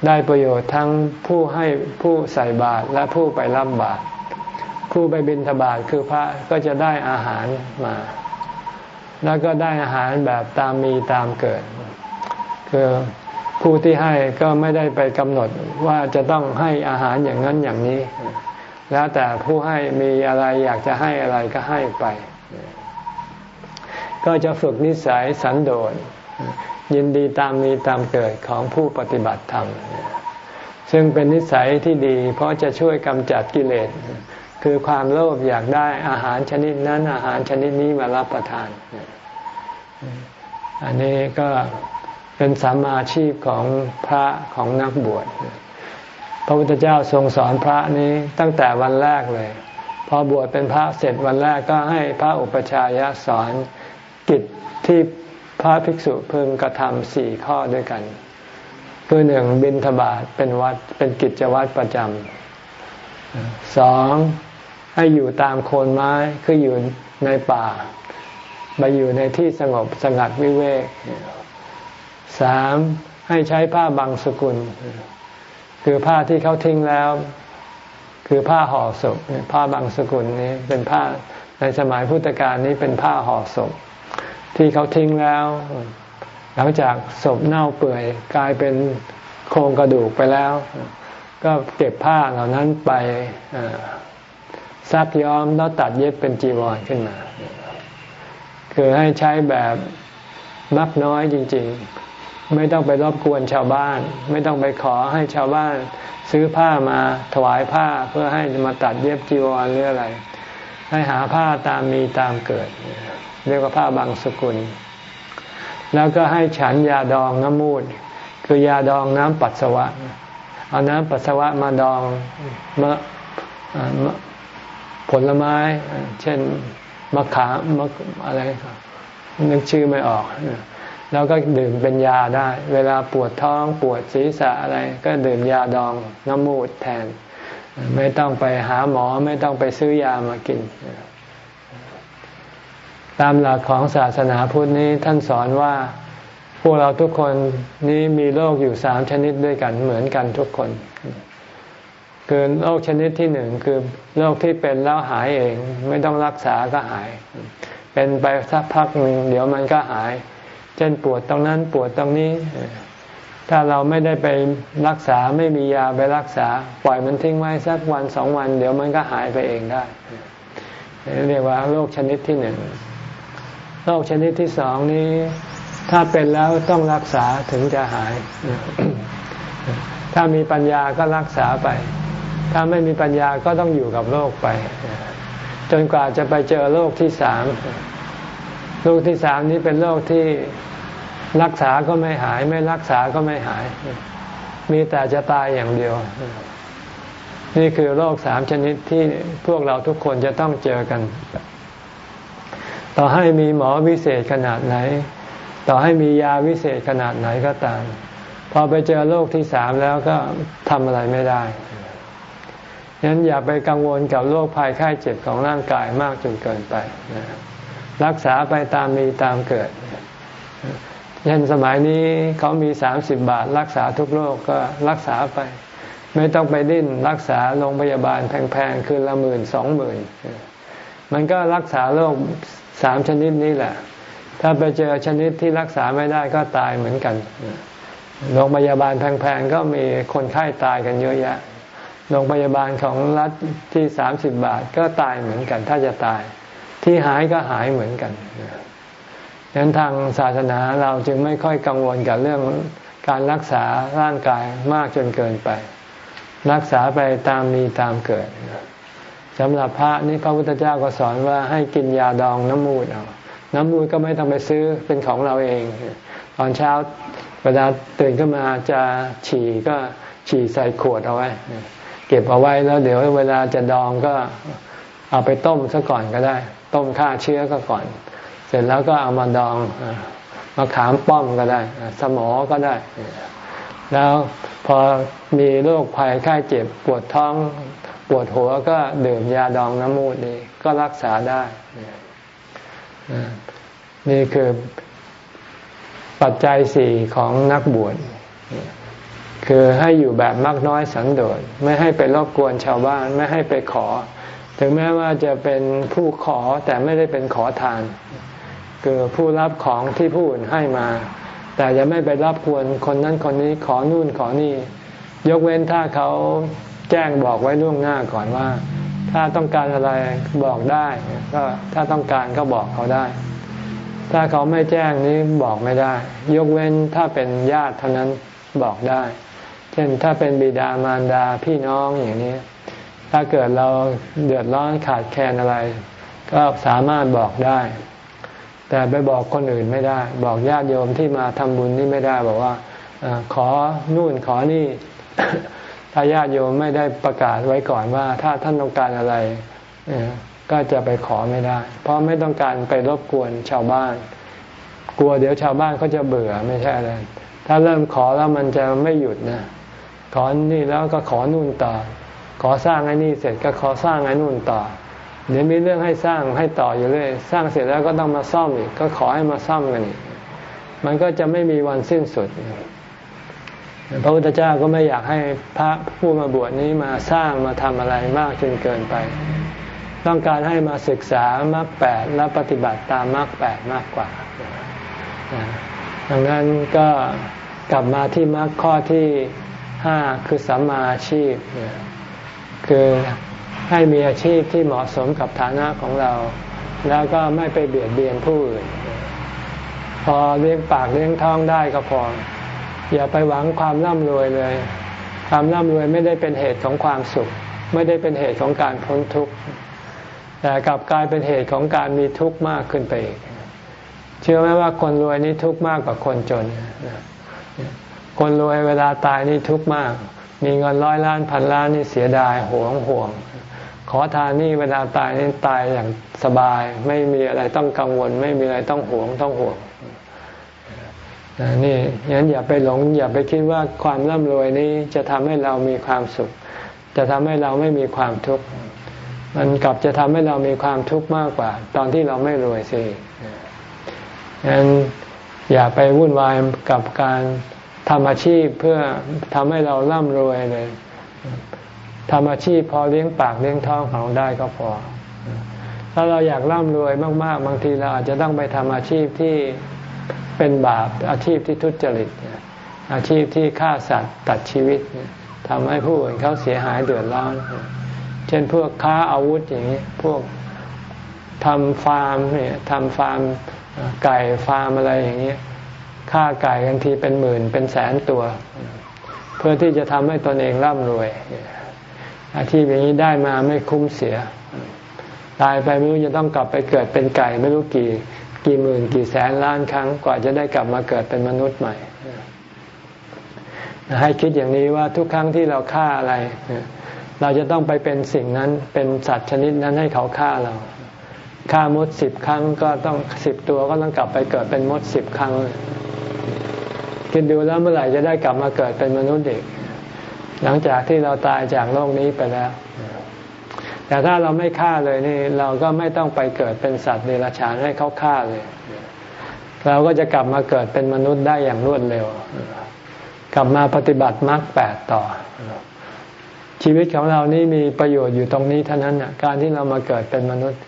ได้ประโยชน์ทั้งผู้ให้ผู้ใส่บาตรและผู้ไปรับบาตรผู้ไปบิณฑบาตคือพระก็จะได้อาหารมา แล้วก็ได้อาหารแบบตามมีตามเกิด คือผู้ที่ให้ก็ไม่ได้ไปกำหนดว่าจะต้องให้อาหารอย่างนั้นอย่างนี้ แล้วแต่ผู้ให้มีอะไรอยากจะให้อะไรก็ให้ไป ก็จะฝึกนิสัยสันโดษยินดีตามมีตามเกิดของผู้ปฏิบัติธรรม ซึ่งเป็นนิสัยที่ดี เพราะจะช่วยกำจัดกิเลส คือความโลภอยากได้อาหารชนิดนั้นอาหารชนิดนี้มารับประทาน อันนี้ก็ เป็นสามาชีพของพระของนักบวชพระพุทธเจ้าทรงสอนพระนี้ตั้งแต่วันแรกเลย พอบวชเป็นพระเสร็จวันแรกก็ให้พระอุปชายะสอนกิจที่พระภิกษุพึงกระทำสี่ข้อด้วยกัน คือหนึ่งบินทบาทเป็นวัดเป็นกิจวัตรประจำสองให้อยู่ตามโคนไม้คืออยู่ในป่าไปอยู่ในที่สงบสงัดวิเวก สามให้ใช้ผ้าบางสกุล คือผ้าที่เขาทิ้งแล้ว คือผ้าห่อศพผ้าบางสกุลนี้เป็นผ้าในสมัยพุทธกาลนี้เป็นผ้าห่อศพที่เขาทิ้งแล้ว หลังจากศพเน่าเปื่อยกลายเป็นโครงกระดูกไปแล้ว ก็เก็บผ้าเหล่านั้นไปซักย้อมแล้วตัดเย็บเป็นจีวรขึ้นมา คือให้ใช้แบบมักน้อยจริง ๆ ไม่ต้องไปรบกวนชาวบ้าน ไม่ต้องไปขอให้ชาวบ้าน ซื้อผ้ามาถวายผ้าเพื่อให้มาตัดเย็บจีวรหรืออะไร ให้หาผ้าตามมีตามเกิด เรียกว่าผ้าบางสกุล แล้วก็ให้ฉันยาดองน้ำมูด คือยาดองน้ำปัสสาวะ เอาน้ำปัสสาวะมาดองมะผลไม้ เช่นมะขามมะอะไรนึกชื่อไม่ออก แล้วก็ดื่มเป็นยาได้ เวลาปวดท้องปวดศีรษะอะไรก็ดื่มยาดองน้ำมูดแทน ไม่ต้องไปหาหมอไม่ต้องไปซื้อยามากิน ตามหลักของศาสนาพุทธนี้ท่านสอนว่าพวกเราทุกคนนี้มีโรคอยู่สามชนิดด้วยกันเหมือนกันทุกคน คือโรคชนิดที่หนึ่งคือโรคที่เป็นแล้วหายเอง ไม่ต้องรักษาก็หาย เป็นไปสักพักหนึ่งเดี๋ยวมันก็หาย เช่นปวดตรงนั้นปวดตรงนี้ ถ้าเราไม่ได้ไปรักษาไม่มียาไปรักษา ปล่อยมันทิ้งไว้สักวันสองวัน เดี๋ยวมันก็หายไปเองได้ เรียกว่าโรคชนิดที่หนึ่งโรคชนิดที่สองนี้ ถ้าเป็นแล้วต้องรักษาถึงจะหาย ถ้ามีปัญญาก็รักษาไป ถ้าไม่มีปัญญาก็ต้องอยู่กับโรคไป จนกว่าจะไปเจอโรคที่สาม โรคที่สามนี้เป็นโรคที่รักษาก็ไม่หาย ไม่รักษาก็ไม่หาย มีแต่จะตายอย่างเดียว นี่คือโรคสามชนิดที่พวกเราทุกคนจะต้องเจอกัน ต่อให้มีหมอวิเศษขนาดไหน ต่อให้มียาวิเศษขนาดไหนก็ตามพอไปเจอโรคที่สามแล้วก็ทำอะไรไม่ได้ฉะนั้นอย่าไปกังวลกับโรคภัยไข้เจ็บของร่างกายมากจนเกินไปนะครับ รักษาไปตามมีตามเกิดเช่นสมัยนี้เขามีสามสิบบาท รักษาทุกโรคก็รักษาไป ไม่ต้องไปดิ้นรักษาโรงพยาบาลแพงๆ คืนละหมื่นสองหมื่นมันก็รักษาโรคสามชนิดนี้แหละ ถ้าไปเจอชนิดที่รักษาไม่ได้ก็ตายเหมือนกันโรงพยาบาลแพงๆ ก็มีคนไข้าตายกันเยอะแยะโรงพยาบาลของรัฐที่สามสิบบาทก็ตายเหมือนกัน ถ้าจะตาย ที่หายก็หายเหมือนกันดังนั้นทางศาสนาเราจึงไม่ค่อยกังวลกับเรื่องการรักษาร่างกายมากจนเกินไป รักษาไปตามมีตามเกิดสำหรับพระนี่พระพุทธเจ้าก็สอนว่าให้กินยาดองน้ำมูดเอาน้ำมูดก็ไม่ต้องไปซื้อเป็นของเราเอง ตอนเช้าเวลาตื่นขึ้นมาจะฉี่ก็ฉี่ใส่ขวดเอาไว้ เก็บเอาไว้แล้วเดี๋ยวเวลาจะดองก็ เอาไปต้มซะก่อนก็ได้ ต้มฆ่าเชื้อก็ก่อน เสร็จแล้วก็เอามาดองมาขามป้อมก็ได้ สมอก็ได้ แล้วพอมีโรคภัยไข้เจ็บปวดท้องปวดหัวก็ดื่มยาดองน้ำมูดนี่ก็รักษาได้ นี่คือปัจจัยสี่ของนักบวชคือให้อยู่แบบมากน้อยสันโดษไม่ให้ไปรบกวนชาวบ้าน ไม่ให้ไปขอ ถึงแม้ว่าจะเป็นผู้ขอแต่ไม่ได้เป็นขอทาน คือผู้รับของที่ผู้อื่นให้มา แต่จะไม่ไปรับควรคนนั้นคนนี้ขอนู่นขอนี่ ยกเว้นถ้าเขาแจ้งบอกไว้ล่วงหน้าก่อนว่า ถ้าต้องการอะไรบอกได้ก็ถ้าต้องการก็บอกเขาได้ ถ้าเขาไม่แจ้งนี้บอกไม่ได้ ยกเว้นถ้าเป็นญาติเท่านั้นบอกได้ เช่นถ้าเป็นบิดามารดาพี่น้องอย่างนี้ ถ้าเกิดเราเดือดร้อนขาดแคลนอะไร ก็สามารถบอกได้ แต่ไปบอกคนอื่นไม่ได้ บอกญาติโยมที่มาทำบุญนี่ไม่ได้บอกว่าอขอนู่นขอนี่ ถ้าญาติโยมไม่ได้ประกาศไว้ก่อนว่า ถ้าท่านต้องการอะไรก็จะไปขอไม่ได้ เพราะไม่ต้องการไปรบกวนชาวบ้าน กลัวเดี๋ยวชาวบ้านเขาจะเบื่อไม่ใช่อะไรถ้าเริ่มขอแล้วมันจะไม่หยุดนะขอนี่แล้วก็ขอนู่นต่อ ขอสร้างไอ้นี่เสร็จก็ขอสร้างไอ้นู่นต่อ เดี๋ยวมีเรื่องให้สร้างให้ต่ออยู่เรื่อยสร้างเสร็จแล้วก็ต้องมาซ่อมอีกก็ขอให้มาซ่อมกันอีกมันก็จะไม่มีวันสิ้นสุดพระพุทธเจ้าก็ไม่อยากให้พระผู้มาบวชนี้มาสร้างมาทำอะไรมากจนเกินไป ต้องการให้มาศึกษามรรคแปดและปฏิบัติตามมรรคแปดมากกว่า ดังนั้นก็กลับมาที่มรรคข้อที่ห้าคือสัมมาชีพ คือให้มีอาชีพที่เหมาะสมกับฐานะของเรา แล้วก็ไม่ไปเบียดเบียนผู้อื่น พอเลี้ยงปากเลี้ยงท้องได้ก็พอ อย่าไปหวังความร่ำรวยเลย ความร่ำรวยไม่ได้เป็นเหตุของความสุข ไม่ได้เป็นเหตุของการพ้นทุกข์แต่กลับกลายเป็นเหตุของการมีทุกข์มากขึ้นไปอีกเชื่อไหมว่าคนรวยนี่ทุกข์มากกว่าคนจน คนรวยเวลาตายนี่ทุกข์มาก มีเงินร้อยล้านพันล้านนี่เสียดายหวงห่วง ขอทานนี่เวลาตายนี่ตายอย่างสบาย ไม่มีอะไรต้องกังวล ไม่มีอะไรต้องห่วงต้องห่วงนี่งั้นอย่าไปหลง อย่าไปคิดว่าความร่ำรวยนี้จะทำให้เรามีความสุข จะทำให้เราไม่มีความทุกข์มันกลับจะทำให้เรามีความทุกข์มากกว่า ตอนที่เราไม่รวยสิงั้นอย่าไปวุ่นวายกับการ ทำอาชีพเพื่อทำให้เราร่ำรวยเลยทำอาชีพพอเลี้ยงปากเลี้ยงท้องของเราได้ก็พอ ถ้าเราอยากร่ำรวยมาก ๆ บางทีเราอาจจะต้องไปทำอาชีพที่เป็นบาปอาชีพที่ทุจริต อาชีพที่ฆ่าสัตว์ตัดชีวิตทำให้ผู้อื่นเขาเสียหายเดือดร้อน เช่นพวกค้าอาวุธอย่างนี้ พวกทำฟาร์มเนี่ยทำฟาร์มไก่ฟาร์มอะไรอย่างนี้ ฆ่าไก่กันทีเป็นหมื่นเป็นแสนตัว เพื่อที่จะทำให้ตนเองร่ำรวย อาชีพอย่างนี้ได้มาไม่คุ้มเสีย ตายไปไม่รู้จะต้องกลับไปเกิดเป็นไก่ไม่รู้กี่กี่หมื่นกี่แสนล้านครั้งกว่าจะได้กลับมาเกิดเป็นมนุษย์ใหม่ ให้คิดอย่างนี้ว่าทุกครั้งที่เราฆ่าอะไร เราจะต้องไปเป็นสิ่งนั้นเป็นสัตว์ชนิดนั้นให้เขาฆ่าเราฆ่ามดสิบครั้งก็ต้องสิบตัวก็ต้องกลับไปเกิดเป็นมดสิบครั้ง คิดดูแล้วเมื่อไหร่จะได้กลับมาเกิดเป็นมนุษย์เด็กหลังจากที่เราตายจากโลกนี้ไปแล้ว แต่ถ้าเราไม่ฆ่าเลยนี่ เราก็ไม่ต้องไปเกิดเป็นสัตว์เดรัจฉานให้เขาฆ่าเลย เราก็จะกลับมาเกิดเป็นมนุษย์ได้อย่างรวดเร็ว กลับมาปฏิบัติมรรคแปดต่อ ชีวิตของเรานี่มีประโยชน์อยู่ตรงนี้เท่านั้นการที่เรามาเกิดเป็นมนุษย์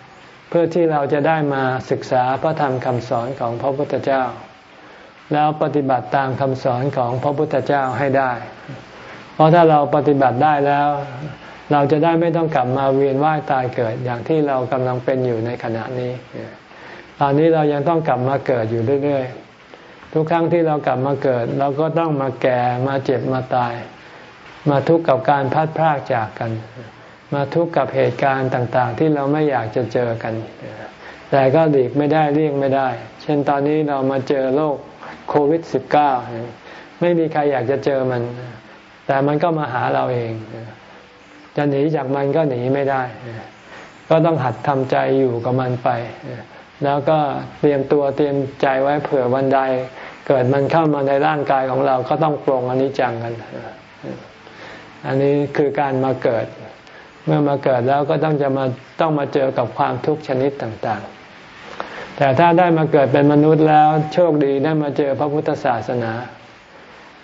เพื่อที่เราจะได้มาศึกษาพระธรรมคำสอนของพระพุทธเจ้า แล้วปฏิบัติตามคำสอนของพระพุทธเจ้าให้ได้ เพราะถ้าเราปฏิบัติได้แล้ว เราจะได้ไม่ต้องกลับมาเวียนว่ายตายเกิดอย่างที่เรากำลังเป็นอยู่ในขณะนี้ ตอนนี้เรายังต้องกลับมาเกิดอยู่เรื่อยๆ ทุกครั้งที่เรากลับมาเกิด เราก็ต้องมาแก่มาเจ็บมาตาย มาทุกข์กับการพัดพรากจากกัน มาทุกข์กับเหตุการณ์ต่างๆ ที่เราไม่อยากจะเจอกัน แต่ก็หลีกไม่ได้เลี่ยงไม่ได้ เช่นตอนนี้เรามาเจอโรค โควิด -19 ไม่มีใครอยากจะเจอมัน แต่มันก็มาหาเราเอง จะหนีจากมันก็หนีไม่ได้ ก็ต้องหัดทำใจอยู่กับมันไป แล้วก็เตรียมตัวเตรียมใจไว้เผื่อวันใด เกิดมันเข้ามาในร่างกายของเราก็ต้องปรงอนิจจังกัน อันนี้คือการมาเกิด เมื่อมาเกิดแล้วก็ต้องจะมาต้องมาเจอกับความทุกข์ชนิดต่าง ๆ แต่ถ้าได้มาเกิดเป็นมนุษย์แล้ว โชคดีได้มาเจอพระพุทธศาสนา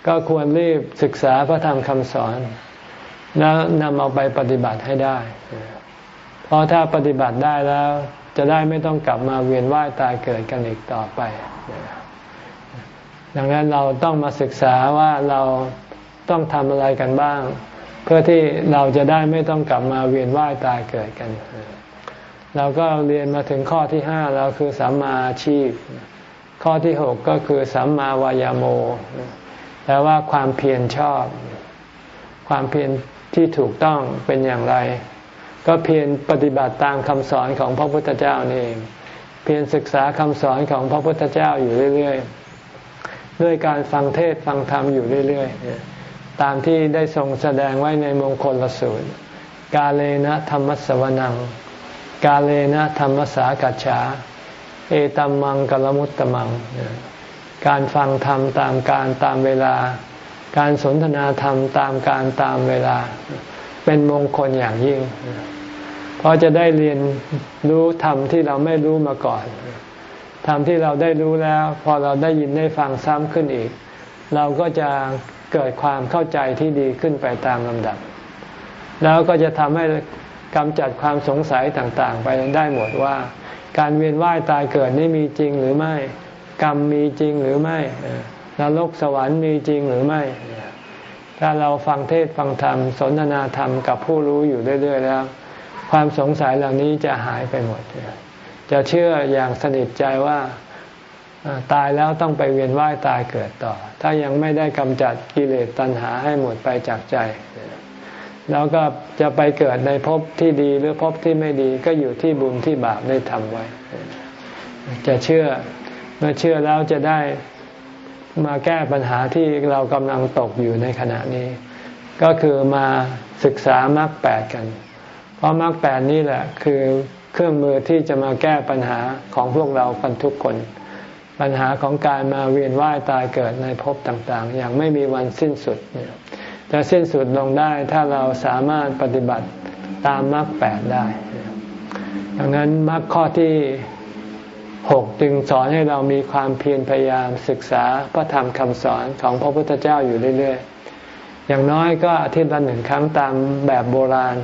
ก็ควรรีบศึกษาพระธรรมคำสอน แล้วนำเอาไปปฏิบัติให้ได้ เพราะถ้าปฏิบัติได้แล้ว จะได้ไม่ต้องกลับมาเวียนว่ายตายเกิดกันอีกต่อไป ดังนั้นเราต้องมาศึกษาว่าเราต้องทำอะไรกันบ้าง เพื่อที่เราจะได้ไม่ต้องกลับมาเวียนว่ายตายเกิดกัน เราก็เรียนมาถึงข้อที่ห้าแล้วคือสัมมาอาชีพ ข้อที่หกก็คือสัมมาวายโมแปลว่าความเพียรชอบ ความเพียรที่ถูกต้องเป็นอย่างไร ก็เพียรปฏิบัติตามคำสอนของพระพุทธเจ้านี่เองเพียรศึกษาคำสอนของพระพุทธเจ้าอยู่เรื่อย ๆ ด้วยการฟังเทศฟังธรรมอยู่เรื่อย ๆ ตามที่ได้ทรงแสดงไว้ในมงคลละสูตร กาเลนะธรรมสวนัง กาเลนะธรรมสากัจฉา เอตัมมังกลมุตตมัง การฟังธรรมตามการตามเวลา การสนทนาธรรมตามการตามเวลา เป็นมงคลอย่างยิ่ง เพราะจะได้เรียนรู้ธรรมที่เราไม่รู้มาก่อน ธรรมที่เราได้รู้แล้ว พอเราได้ยินได้ฟังซ้ำขึ้นอีก เราก็จะเกิดความเข้าใจที่ดีขึ้นไปตามลำดับ แล้วก็จะทำให้ กำจัดความสงสัยต่างๆ ไปได้หมดว่า การเวียนว่ายตายเกิดนี่มีจริงหรือไม่ กรรมมีจริงหรือไม่นรกสวรรค์มีจริงหรือไม่ ถ้าเราฟังเทศฟังธรรม สนทนาธรรมกับผู้รู้อยู่เรื่อยๆแล้ว ความสงสัยเหล่านี้จะหายไปหมด จะเชื่ออย่างสนิทใจว่าตายแล้วต้องไปเวียนว่ายตายเกิดต่อ ถ้ายังไม่ได้กำจัดกิเลสตัณหาให้หมดไปจากใจ แล้วก็จะไปเกิดในภพที่ดีหรือภพที่ไม่ดีก็อยู่ที่บุญที่บาปได้ทำไว้ จะเชื่อเมื่อเชื่อแล้วจะได้มาแก้ปัญหาที่เรากำลังตกอยู่ในขณะนี้ ก็คือมาศึกษามรรคแปดกัน เพราะมรรคแปดนี้แหละคือเครื่องมือที่จะมาแก้ปัญหาของพวกเรากันทุกคน ปัญหาของการมาเวียนว่ายตายเกิดในภพต่างๆ อย่างไม่มีวันสิ้นสุด จะสิ้นสุดลงได้ถ้าเราสามารถปฏิบัติตามมรรคแปดได้ ดังนั้นมรรคข้อที่หกจึงสอนให้เรามีความเพียรพยายามศึกษาพระธรรมคำสอนของพระพุทธเจ้าอยู่เรื่อยๆ อย่างน้อยก็อาทิตย์ละหนึ่งครั้งตามแบบโบราณ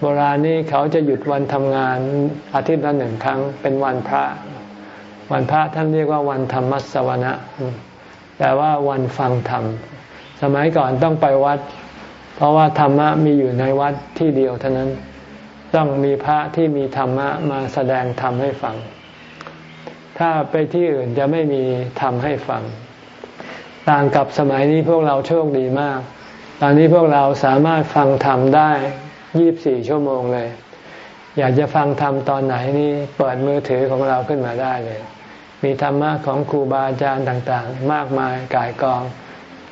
โบราณนี่เขาจะหยุดวันทำงานอาทิตย์ละหนึ่งครั้งเป็นวันพระ วันพระท่านเรียกว่าวันธรรมสวนะแต่ว่าวันฟังธรรม สมัยก่อนต้องไปวัด เพราะว่าธรรมะมีอยู่ในวัดที่เดียวเท่านั้น ต้องมีพระที่มีธรรมะมาแสดงธรรมให้ฟัง ถ้าไปที่อื่นจะไม่มีทำให้ฟัง ต่างกับสมัยนี้พวกเราโชคดีมาก ตอนนี้พวกเราสามารถฟังธรรมได้ยี่บสี่ชั่วโมงเลย อยากจะฟังธรรมตอนไหนนี่เปิดมือถือของเราขึ้นมาได้เลย มีธรรมะของครูบาอาจารย์ต่าง ๆ มากมายกายกอง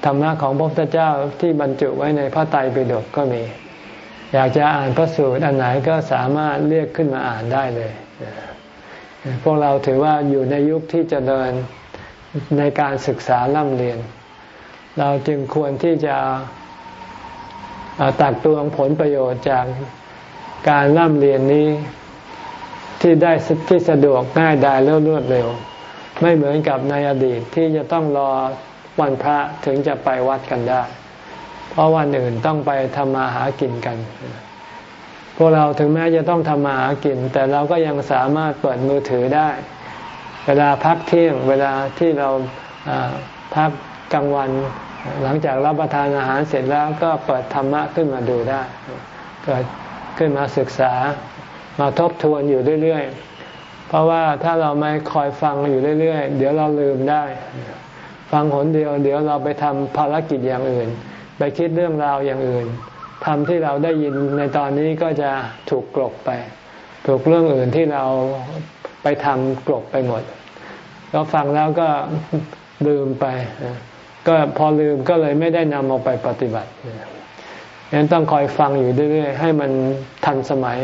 ธรรมะของพระพุทธเจ้าที่บรรจุไว้ในพระไตรปิฎกก็มี อยากจะอ่านพระสูตรอันไหนก็สามารถเรียกขึ้นมาอ่านได้เลย พวกเราถือว่าอยู่ในยุคที่จะเดินในการศึกษาล่ำเรียน เราจึงควรที่จะตักตวงผลประโยชน์จากการล่ำเรียนนี้ที่ได้ที่สะดวกง่ายดายแล้วรวดเร็ว ไม่เหมือนกับในอดีตที่จะต้องรอ วันพระถึงจะไปวัดกันได้ เพราะวันอื่นต้องไปทำมาหากินกัน พวกเราถึงแม้จะต้องทำมาหากิน แต่เราก็ยังสามารถเปิดมือถือได้ เวลาพักเที่ยง เวลาที่เราพักกลางวัน หลังจากรับประทานอาหารเสร็จแล้วก็เปิดธรรมะขึ้นมาดูได้ เกิดขึ้นมาศึกษามาทบทวนอยู่เรื่อยๆ เพราะว่าถ้าเราไม่คอยฟังอยู่เรื่อยๆ เดี๋ยวเราลืมได้ ฟังหนเดียว เดี๋ยวเราไปทำภารกิจอย่างอื่น ไปคิดเรื่องราวอย่างอื่นธรรมที่เราได้ยินในตอนนี้ก็จะถูกกลบไป ถูกเรื่องอื่นที่เราไปทำกลบไปหมดก็ฟังแล้วก็ลืมไป ก็พอลืมก็เลยไม่ได้นำเอาไปปฏิบัติดังนั้นต้องคอยฟังอยู่เรื่อยๆ ให้มันทันสมัย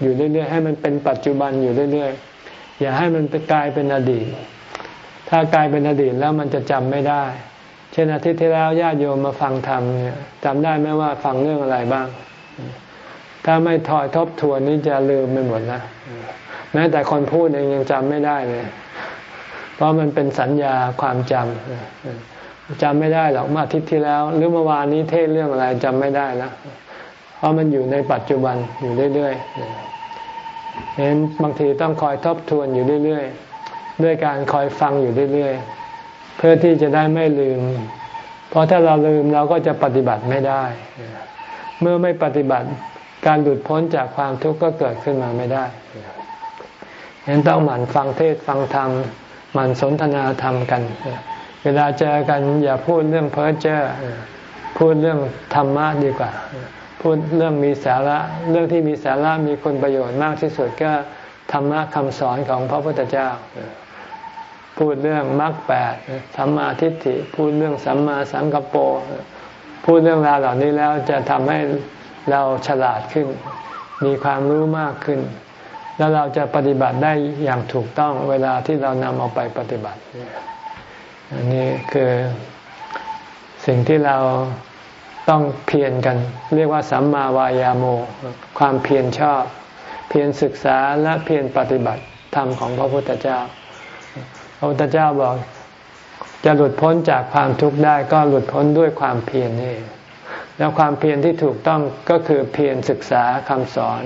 อยู่เรื่อยๆ ให้มันเป็นปัจจุบันอยู่เรื่อยๆ อย่าให้มันกลายเป็นอดีต ถ้ากลายเป็นอดีตแล้วมันจะจำไม่ได้ เช่นอาทิตย์ที่แล้วญาติโยมมาฟังธรรมเนี่ยจำได้ไหมว่าฟังเรื่องอะไรบ้าง ถ้าไม่ถอยทบทวนนี้จะลืมไปหมดนะแม้แต่คนพูดเองยังจำไม่ได้เลย เพราะมันเป็นสัญญาความจำจำไม่ได้หรอกเมื่ออาทิตย์ที่แล้ว หรือเมื่อวานนี้เทศเรื่องอะไรจำไม่ได้แล้วเพราะมันอยู่ในปัจจุบันอยู่เรื่อยๆเห็นบางทีต้องคอยทบทวนอยู่เรื่อยๆ ด้วยการคอยฟังอยู่เรื่อยๆ เพื่อที่จะได้ไม่ลืม เพราะถ้าเราลืมเราก็จะปฏิบัติไม่ได้ เมื่อไม่ปฏิบัติการหลุดพ้นจากความทุกข์ก็เกิดขึ้นมาไม่ได้ฉะนั้นต้องหมั่นฟังเทศฟังธรรมหมั่นสนทนาธรรมกัน เวลาเจอกันอย่าพูดเรื่องเพ้อเจ้อพูดเรื่องธรรมะดีกว่า พูดเรื่องมีสาระ เรื่องที่มีสาระมีคุณประโยชน์มากที่สุดก็ ธรรมะคำสอนของพระพุทธเจ้า พูดเรื่องมรรคแปดสัมมาทิฏฐิ พูดเรื่องสัมมาสังกปรพูดเรื่องราวเหล่านี้แล้วจะทำให้เราฉลาดขึ้น มีความรู้มากขึ้น แล้วเราจะปฏิบัติได้อย่างถูกต้องเวลาที่เรานำเอาไปปฏิบัติอันนี้คือสิ่งที่เราต้องเพียรกัน เรียกว่าสัมมาวายาโม ความเพียรชอบ เพียรศึกษาและเพียรปฏิบัติธรรมของพระพุทธเจ้า พระพุทธเจ้าบอกจะหลุดพ้นจากความทุกข์ได้ก็หลุดพ้นด้วยความเพียรนี่แล้วความเพียรที่ถูกต้องก็คือเพียรศึกษาคำสอน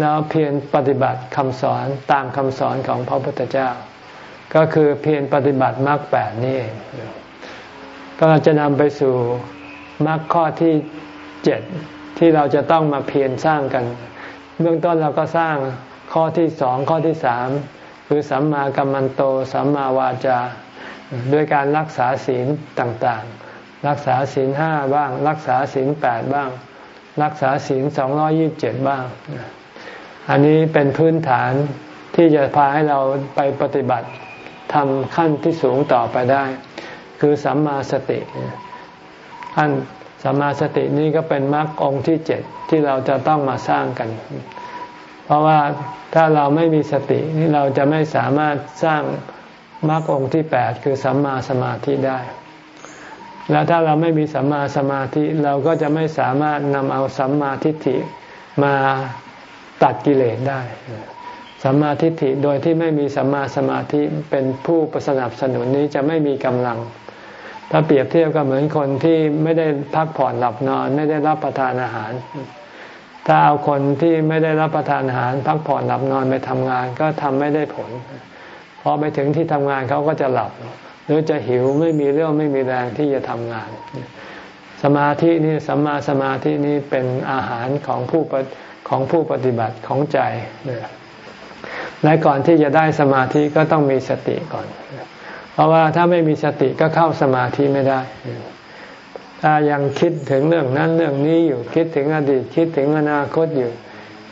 แล้วเพียรปฏิบัติคำสอนตามคำสอนของพระพุทธเจ้า ก็คือเพียรปฏิบัติมรรคแปดนี่ก็จะนำไปสู่มรรคข้อที่เจ็ดที่เราจะต้องมาเพียรสร้างกัน เบื้องต้นเราก็สร้างข้อที่สองข้อที่สามคือสัมมากัมมันโต สัมมาวาจา ด้วยการรักษาศีลต่างๆ รักษาศีลห้าบ้าง รักษาศีลแปดบ้าง รักษาศีลสองยี่บเจ็ดบ้าง อันนี้เป็นพื้นฐานที่จะพาให้เราไปปฏิบัติทำขั้นที่สูงต่อไปได้ คือสัมมาสติขั้น สัมมาสตินี้ก็เป็นมรรคองค์ที่เจ็ดที่เราจะต้องมาสร้างกัน เพราะว่าถ้าเราไม่มีสตินี่เราจะไม่สามารถสร้างมรรคองค์ที่แปดคือสัมมาสมาธิได้ แล้วถ้าเราไม่มีสัมมาสมาธิเราก็จะไม่สามารถนำเอาสัมมาทิฏฐิมาตัดกิเลสได้สัมมาทิฏฐิโดยที่ไม่มีสัมมาสมาธิเป็นผู้ประสนับสนุนนี้จะไม่มีกำลัง ถ้าเปรียบเทียบกับเหมือนคนที่ไม่ได้พักผ่อนหลับนอน ไม่ได้รับประทานอาหาร ถ้าเอาคนที่ไม่ได้รับประทานอาหาร พักผ่อนหลับนอนไปทำงานก็ทำไม่ได้ผล พอไปถึงที่ทำงานเขาก็จะหลับ หรือจะหิวไม่มีเรื่องไม่มีแรงที่จะทำงาน สมาธินี่สัมมาสมาธินี่เป็นอาหารของผู้ของผู้ปฏิบัติของใจและก่อนที่จะได้สมาธิก็ต้องมีสติก่อน เพราะว่าถ้าไม่มีสติก็เข้าสมาธิไม่ได้ ถ้ายังคิดถึงเรื่องนั้นเรื่องนี้อยู่ คิดถึงอดีต คิดถึงอนาคตอยู่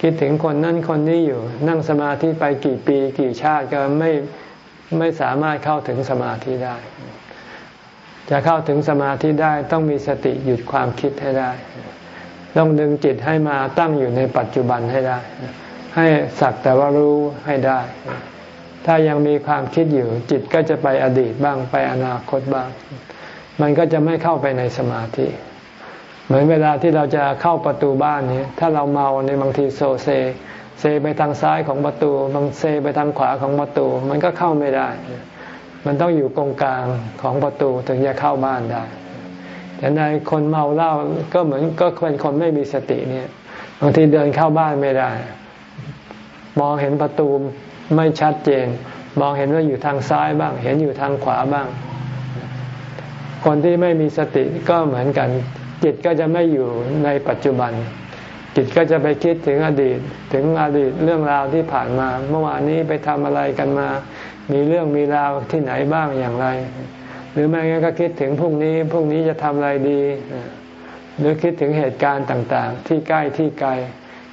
คิดถึงคนนั้นคนนี้อยู่ นั่งสมาธิไปกี่ปี กี่ชาติก็ไม่ไม่สามารถเข้าถึงสมาธิได้ จะเข้าถึงสมาธิได้ต้องมีสติหยุดความคิดให้ได้ ต้องดึงจิตให้มาตั้งอยู่ในปัจจุบันให้ได้ ให้สักแต่ว่ารู้ให้ได้ ถ้ายังมีความคิดอยู่ จิตก็จะไปอดีตบ้างไปอนาคตบ้าง มันก็จะไม่เข้าไปในสมาธิ เหมือนเวลาที่เราจะเข้าประตูบ้านนี้ถ้าเราเมาในบางทีโซเซ เซไปทางซ้ายของประตูบางเซไปทางขวาของประตู มันก็เข้าไม่ได้ มันต้องอยู่ตรงกลางของประตูถึงจะเข้าบ้านได้แต่ในคนเมาเหล้าก็เหมือนก็เป็นคนไม่มีสติเนี่ยบางทีเดินเข้าบ้านไม่ได้ มองเห็นประตู ไม่ชัดเจน มองเห็นว่าอยู่ทางซ้ายบ้าง เห็นอยู่ทางขวาบ้าง คนที่ไม่มีสติก็เหมือนกัน จิตก็จะไม่อยู่ในปัจจุบัน จิตก็จะไปคิดถึงอดีต ถึงอดีตเรื่องราวที่ผ่านมา เมื่อวานนี้ไปทำอะไรกันมา มีเรื่องมีราวที่ไหนบ้างอย่างไร หรือไม่งั้นก็คิดถึงพรุ่งนี้พรุ่งนี้จะทำอะไรดีหรือคิดถึงเหตุการณ์ต่าง ๆ ที่ใกล้ที่ไกล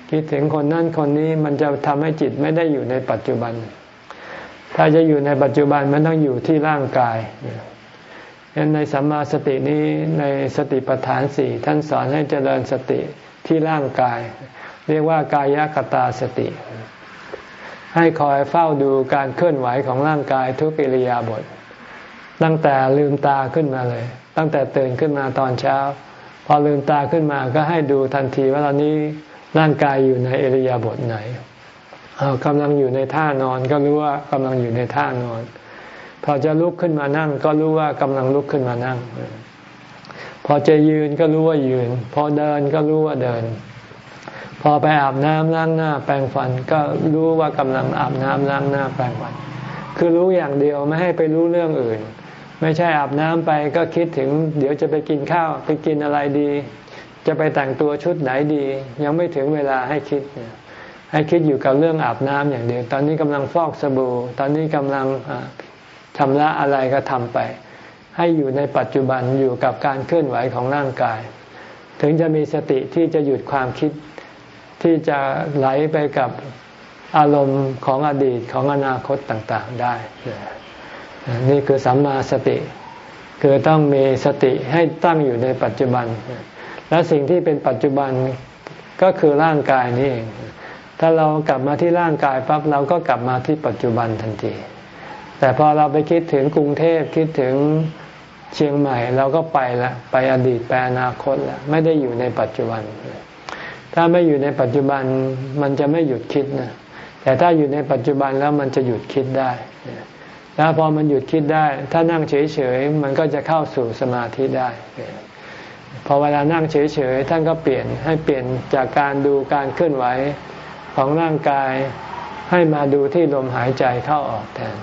คิดถึงคนนั้นคนนี้มันจะทำให้จิตไม่ได้อยู่ในปัจจุบัน ถ้าจะอยู่ในปัจจุบันมันต้องอยู่ที่ร่างกายในสัมมาสตินี้ในสติปัฏฐานสี่ท่านสอนให้เจริญสติที่ร่างกาย เรียกว่ากายกตาสติ ให้คอยเฝ้าดูการเคลื่อนไหวของร่างกายทุกอิริยาบถตั้งแต่ลืมตาขึ้นมาเลย ตั้งแต่ตื่นขึ้นมาตอนเช้า พอลืมตาขึ้นมาก็ให้ดูทันทีว่าตอนนี้ ร่างกายอยู่ในเอริยาบถไหนกำลังอยู่ในท่านอนก็รู้ว่ากำลังอยู่ในท่านอน พอจะลุกขึ้นมานั่ง ก็รู้ว่ากำลังลุกขึ้นมานั่ง พอจะยืนก็รู้ว่ายืน พอเดินก็รู้ว่าเดิน พอไปอาบน้ำล้างหน้า แปรงฟันก็รู้ว่ากำลังอาบน้ำล้างหน้าแปรงฟัน คือรู้อย่างเดียวไม่ให้ไปรู้เรื่องอื่น ไม่ใช่อาบน้ำไปก็คิดถึง เดี๋ยวจะไปกินข้าวไปกินอะไรดี จะไปแต่งตัวชุดไหนดี ยังไม่ถึงเวลาให้คิด ให้คิดอยู่กับเรื่องอาบน้ำอย่างเดียว ตอนนี้กำลังฟอกสบู่ ตอนนี้กำลังชำระอะไรก็ทำไป ให้อยู่ในปัจจุบันอยู่กับการเคลื่อนไหวของร่างกาย ถึงจะมีสติที่จะหยุดความคิดที่จะไหลไปกับอารมณ์ของอดีตของอนาคตต่างๆได้ นี่คือสัมมาสติ คือต้องมีสติให้ตั้งอยู่ในปัจจุบัน และสิ่งที่เป็นปัจจุบันก็คือร่างกายนี่เอง ถ้าเรากลับมาที่ร่างกายปั๊บเราก็กลับมาที่ปัจจุบันทันที แต่พอเราไปคิดถึงกรุงเทพคิดถึงเชียงใหม่เราก็ไปละไปอดีตไปอนาคตละไม่ได้อยู่ในปัจจุบัน ถ้าไม่อยู่ในปัจจุบันมันจะไม่หยุดคิดนะแต่ถ้าอยู่ในปัจจุบันแล้วมันจะหยุดคิดได้แล้วพอมันหยุดคิดได้ ถ้านั่งเฉยๆมันก็จะเข้าสู่สมาธิได้ พอเวลานั่งเฉยๆท่านก็เปลี่ยนให้เปลี่ยนจากการดูการเคลื่อนไหวของร่างกายให้มาดูที่ลมหายใจเข้าออกแทน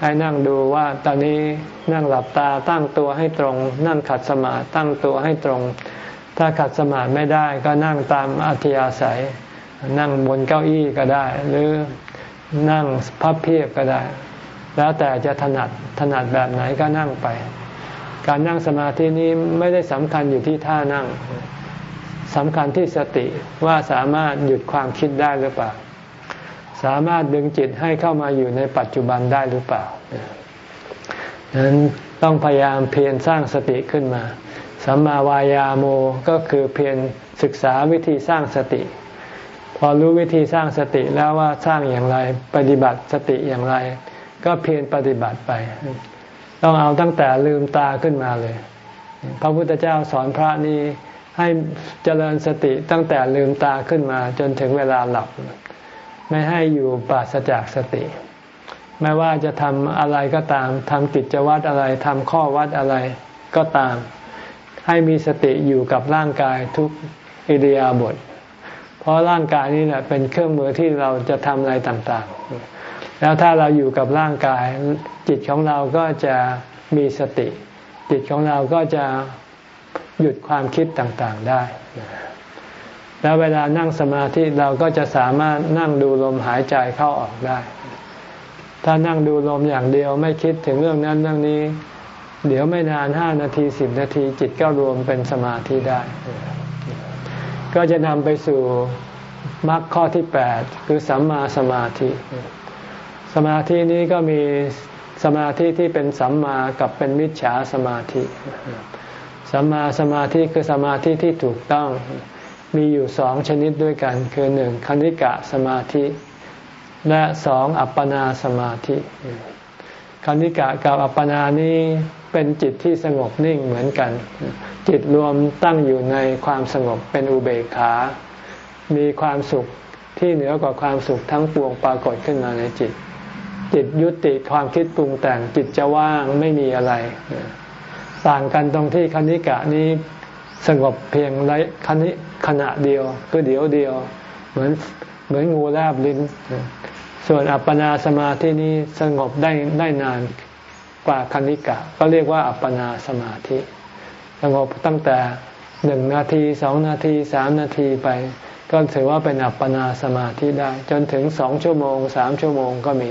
ให้นั่งดูว่าตอนนี้นั่งหลับตาตั้งตัวให้ตรง นั่งขัดสมาธิตั้งตัวให้ตรง ถ้าขัดสมาธิไม่ได้ก็นั่งตามอัธยาศัย นั่งบนเก้าอี้ก็ได้ หรือนั่งพับเพียบก็ได้ แล้วแต่จะถนัดถนัดแบบไหนก็นั่งไป การนั่งสมาธินี้ไม่ได้สำคัญอยู่ที่ท่านั่งสำคัญที่สติว่าสามารถหยุดความคิดได้หรือเปล่า สามารถดึงจิตให้เข้ามาอยู่ในปัจจุบันได้หรือเปล่าดังนั้นต้องพยายามเพียรสร้างสติขึ้นมาสัมมาวายาโมก็คือเพียรศึกษาวิธีสร้างสติ พอรู้วิธีสร้างสติแล้วว่าสร้างอย่างไร ปฏิบัติสติอย่างไร ก็เพียรปฏิบัติไป ต้องเอาตั้งแต่ลืมตาขึ้นมาเลย พระพุทธเจ้าสอนพระนี้ให้เจริญสติตั้งแต่ลืมตาขึ้นมาจนถึงเวลาหลับ ไม่ให้อยู่ปราศจากสติ ไม่ว่าจะทำอะไรก็ตามทำกิจวัตรอะไรทำข้อวัดอะไรก็ตาม ให้มีสติอยู่กับร่างกายทุกอิริยาบถเพราะร่างกายนี้แหละเป็นเครื่องมือที่เราจะทำอะไรต่างๆ แล้วถ้าเราอยู่กับร่างกาย จิตของเราก็จะมีสติ จิตของเราก็จะหยุดความคิดต่างๆได้ แล้วเวลานั่งสมาธิเราก็จะสามารถนั่งดูลมหายใจเข้าออกได้ ถ้านั่งดูลมอย่างเดียวไม่คิดถึงเรื่องนั้นเรื่องนี้ เดี๋ยวไม่นานห้านาทีสิบนาที จิตก็รวมเป็นสมาธิได้ ก็จะนำไปสู่มรรคข้อที่แปดคือสัมมาสมาธิ สมาธินี้ก็มีสมาธิที่เป็นสัมมากับเป็นมิจฉาสมาธิ สัมมาสมาธิคือสมาธิที่ถูกต้อง มีอยู่สองชนิดด้วยกัน คือหนึ่งคณิกะสมาธิ และสองอัปปนาสมาธิคณิกะกับอัปปนานี้เป็นจิตที่สงบนิ่งเหมือนกัน จิตรวมตั้งอยู่ในความสงบเป็นอุเบกขา มีความสุขที่เหนือกว่าความสุขทั้งปวงปรากฏขึ้นมาในจิต จิตยุติความคิดปรุงแต่งจิตจะว่างไม่มีอะไร ต่างกันตรงที่คณิกะนี้สงบเพียงไรคณิขณะเดียวคือเดียวเดียว เหมือนเหมือนงูแลบลิ้น ส่วนอัปปนาสมาธินี้สงบได้ได้นานกว่าคณิกะ ก็เรียกว่าอัปปนาสมาธิ สงบตั้งแต่หนึ่งนาทีสองนาทีสามนาทีไป ก็ถือว่าเป็นอัปปนาสมาธิได้ จนถึงสองชั่วโมงสามชั่วโมงก็มี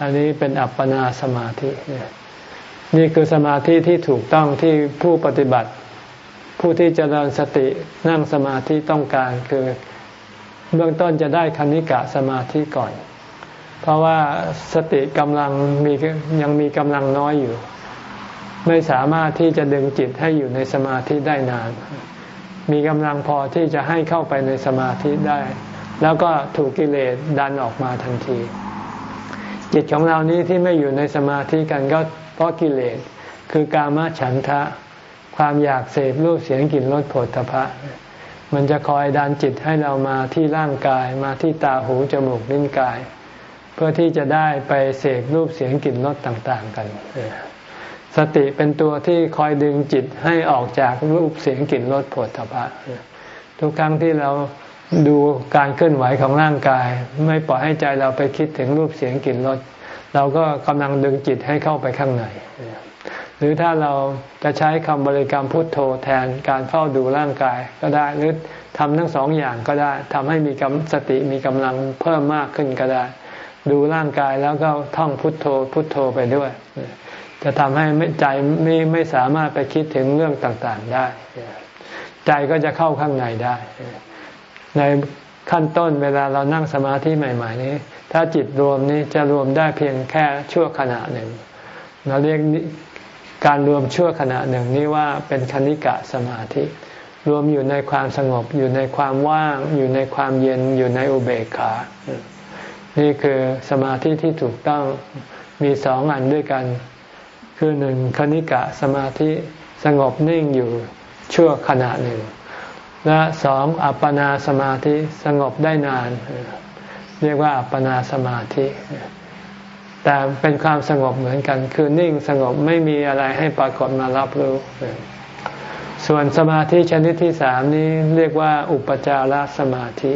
อันนี้เป็นอัปปนาสมาธิ นี่คือสมาธิที่ถูกต้องที่ผู้ปฏิบัติ ผู้ที่จเจริญสตินั่งสมาธิต้องการคือเบื้องต้นจะได้คณิกะสมาธิก่อน เพราะว่าสติกำลังมียังมีกำลังน้อยอยู่ ไม่สามารถที่จะดึงจิตให้อยู่ในสมาธิได้นาน มีกำลังพอที่จะให้เข้าไปในสมาธิได้ แล้วก็ถูกกิเลสดันออกมาทันที จิตของเรานี้ที่ไม่อยู่ในสมาธิกันก็เพราะกิเลสคือกามฉันทะ ความอยากเสพรูปเสียงกลิ่นรสผลตภะมันจะคอยดันจิตให้เรามาที่ร่างกายมาที่ตาหูจมูกลิ้นกาย เพื่อที่จะได้ไปเสกรูปเสียงกลิ่นรสต่าง ๆ กัน สติเป็นตัวที่คอยดึงจิตให้ออกจากรูปเสียงกลิ่นรสผลทพะทุกครั้งที่เราดูการเคลื่อนไหวของร่างกาย ไม่ปล่อยให้ใจเราไปคิดถึงรูปเสียงกลิ่นรสเราก็กำลังดึงจิตให้เข้าไปข้างในหรือถ้าเราจะใช้คำบริกรรมพุทโธแทนการเฝ้าดูร่างกายก็ได้หรือทำทั้งสองอย่างก็ได้ทำให้มีสติมีกำลังเพิ่มมากขึ้นก็ได้ ดูร่างกายแล้วก็ท่องพุทโธพุทโธไปด้วย จะทำให้ใจไม่ไม่สามารถไปคิดถึงเรื่องต่างๆได้ ใจก็จะเข้าข้างในได้ ในขั้นต้นเวลาเรานั่งสมาธิใหม่ ๆ นี้ ถ้าจิตรวมนี้จะรวมได้เพียงแค่ชั่วขณะหนึ่ง เราเรียกการรวมชั่วขณะหนึ่งนี้ว่าเป็นคณิกะสมาธิ รวมอยู่ในความสงบ อยู่ในความว่าง อยู่ในความเย็นอยู่ในอุเบกขา นี่คือสมาธิที่ถูกต้องมีสองอันด้วยกัน คือหนึ่งคณิกะสมาธิสงบนิ่งอยู่ชั่วขณะหนึ่ง และสองอัปปนาสมาธิสงบได้นาน เรียกว่าอัปปนาสมาธิ แต่เป็นความสงบเหมือนกัน คือนิ่งสงบไม่มีอะไรให้ปรากฏมารับรู้ ส่วนสมาธิชนิดที่สามนี้เรียกว่า อุปจารสมาธิ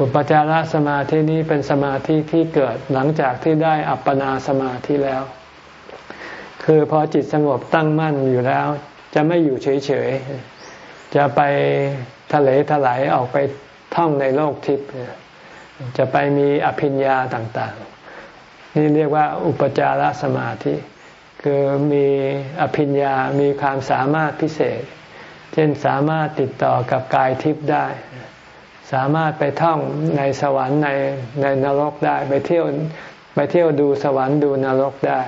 อุปจารสมาธินี้เป็นสมาธิที่เกิดหลังจากที่ได้อัปปนาสมาธิแล้ว คือพอจิตสงบตั้งมั่นอยู่แล้ว จะไม่อยู่เฉยๆ จะไปทะเลถลายออกไปท่องในโลกทิพย์จะไปมีอภิญญาต่างๆ นี่เรียกว่าอุปจารสมาธิ คือมีอภิญญา มีความสามารถพิเศษ เช่นสามารถติดต่อกับกายทิพย์ได้ สามารถไปท่องในสวรรค์ในในนรกได้ ไปเที่ยวไปเที่ยวดูสวรรค์ดูนรกได้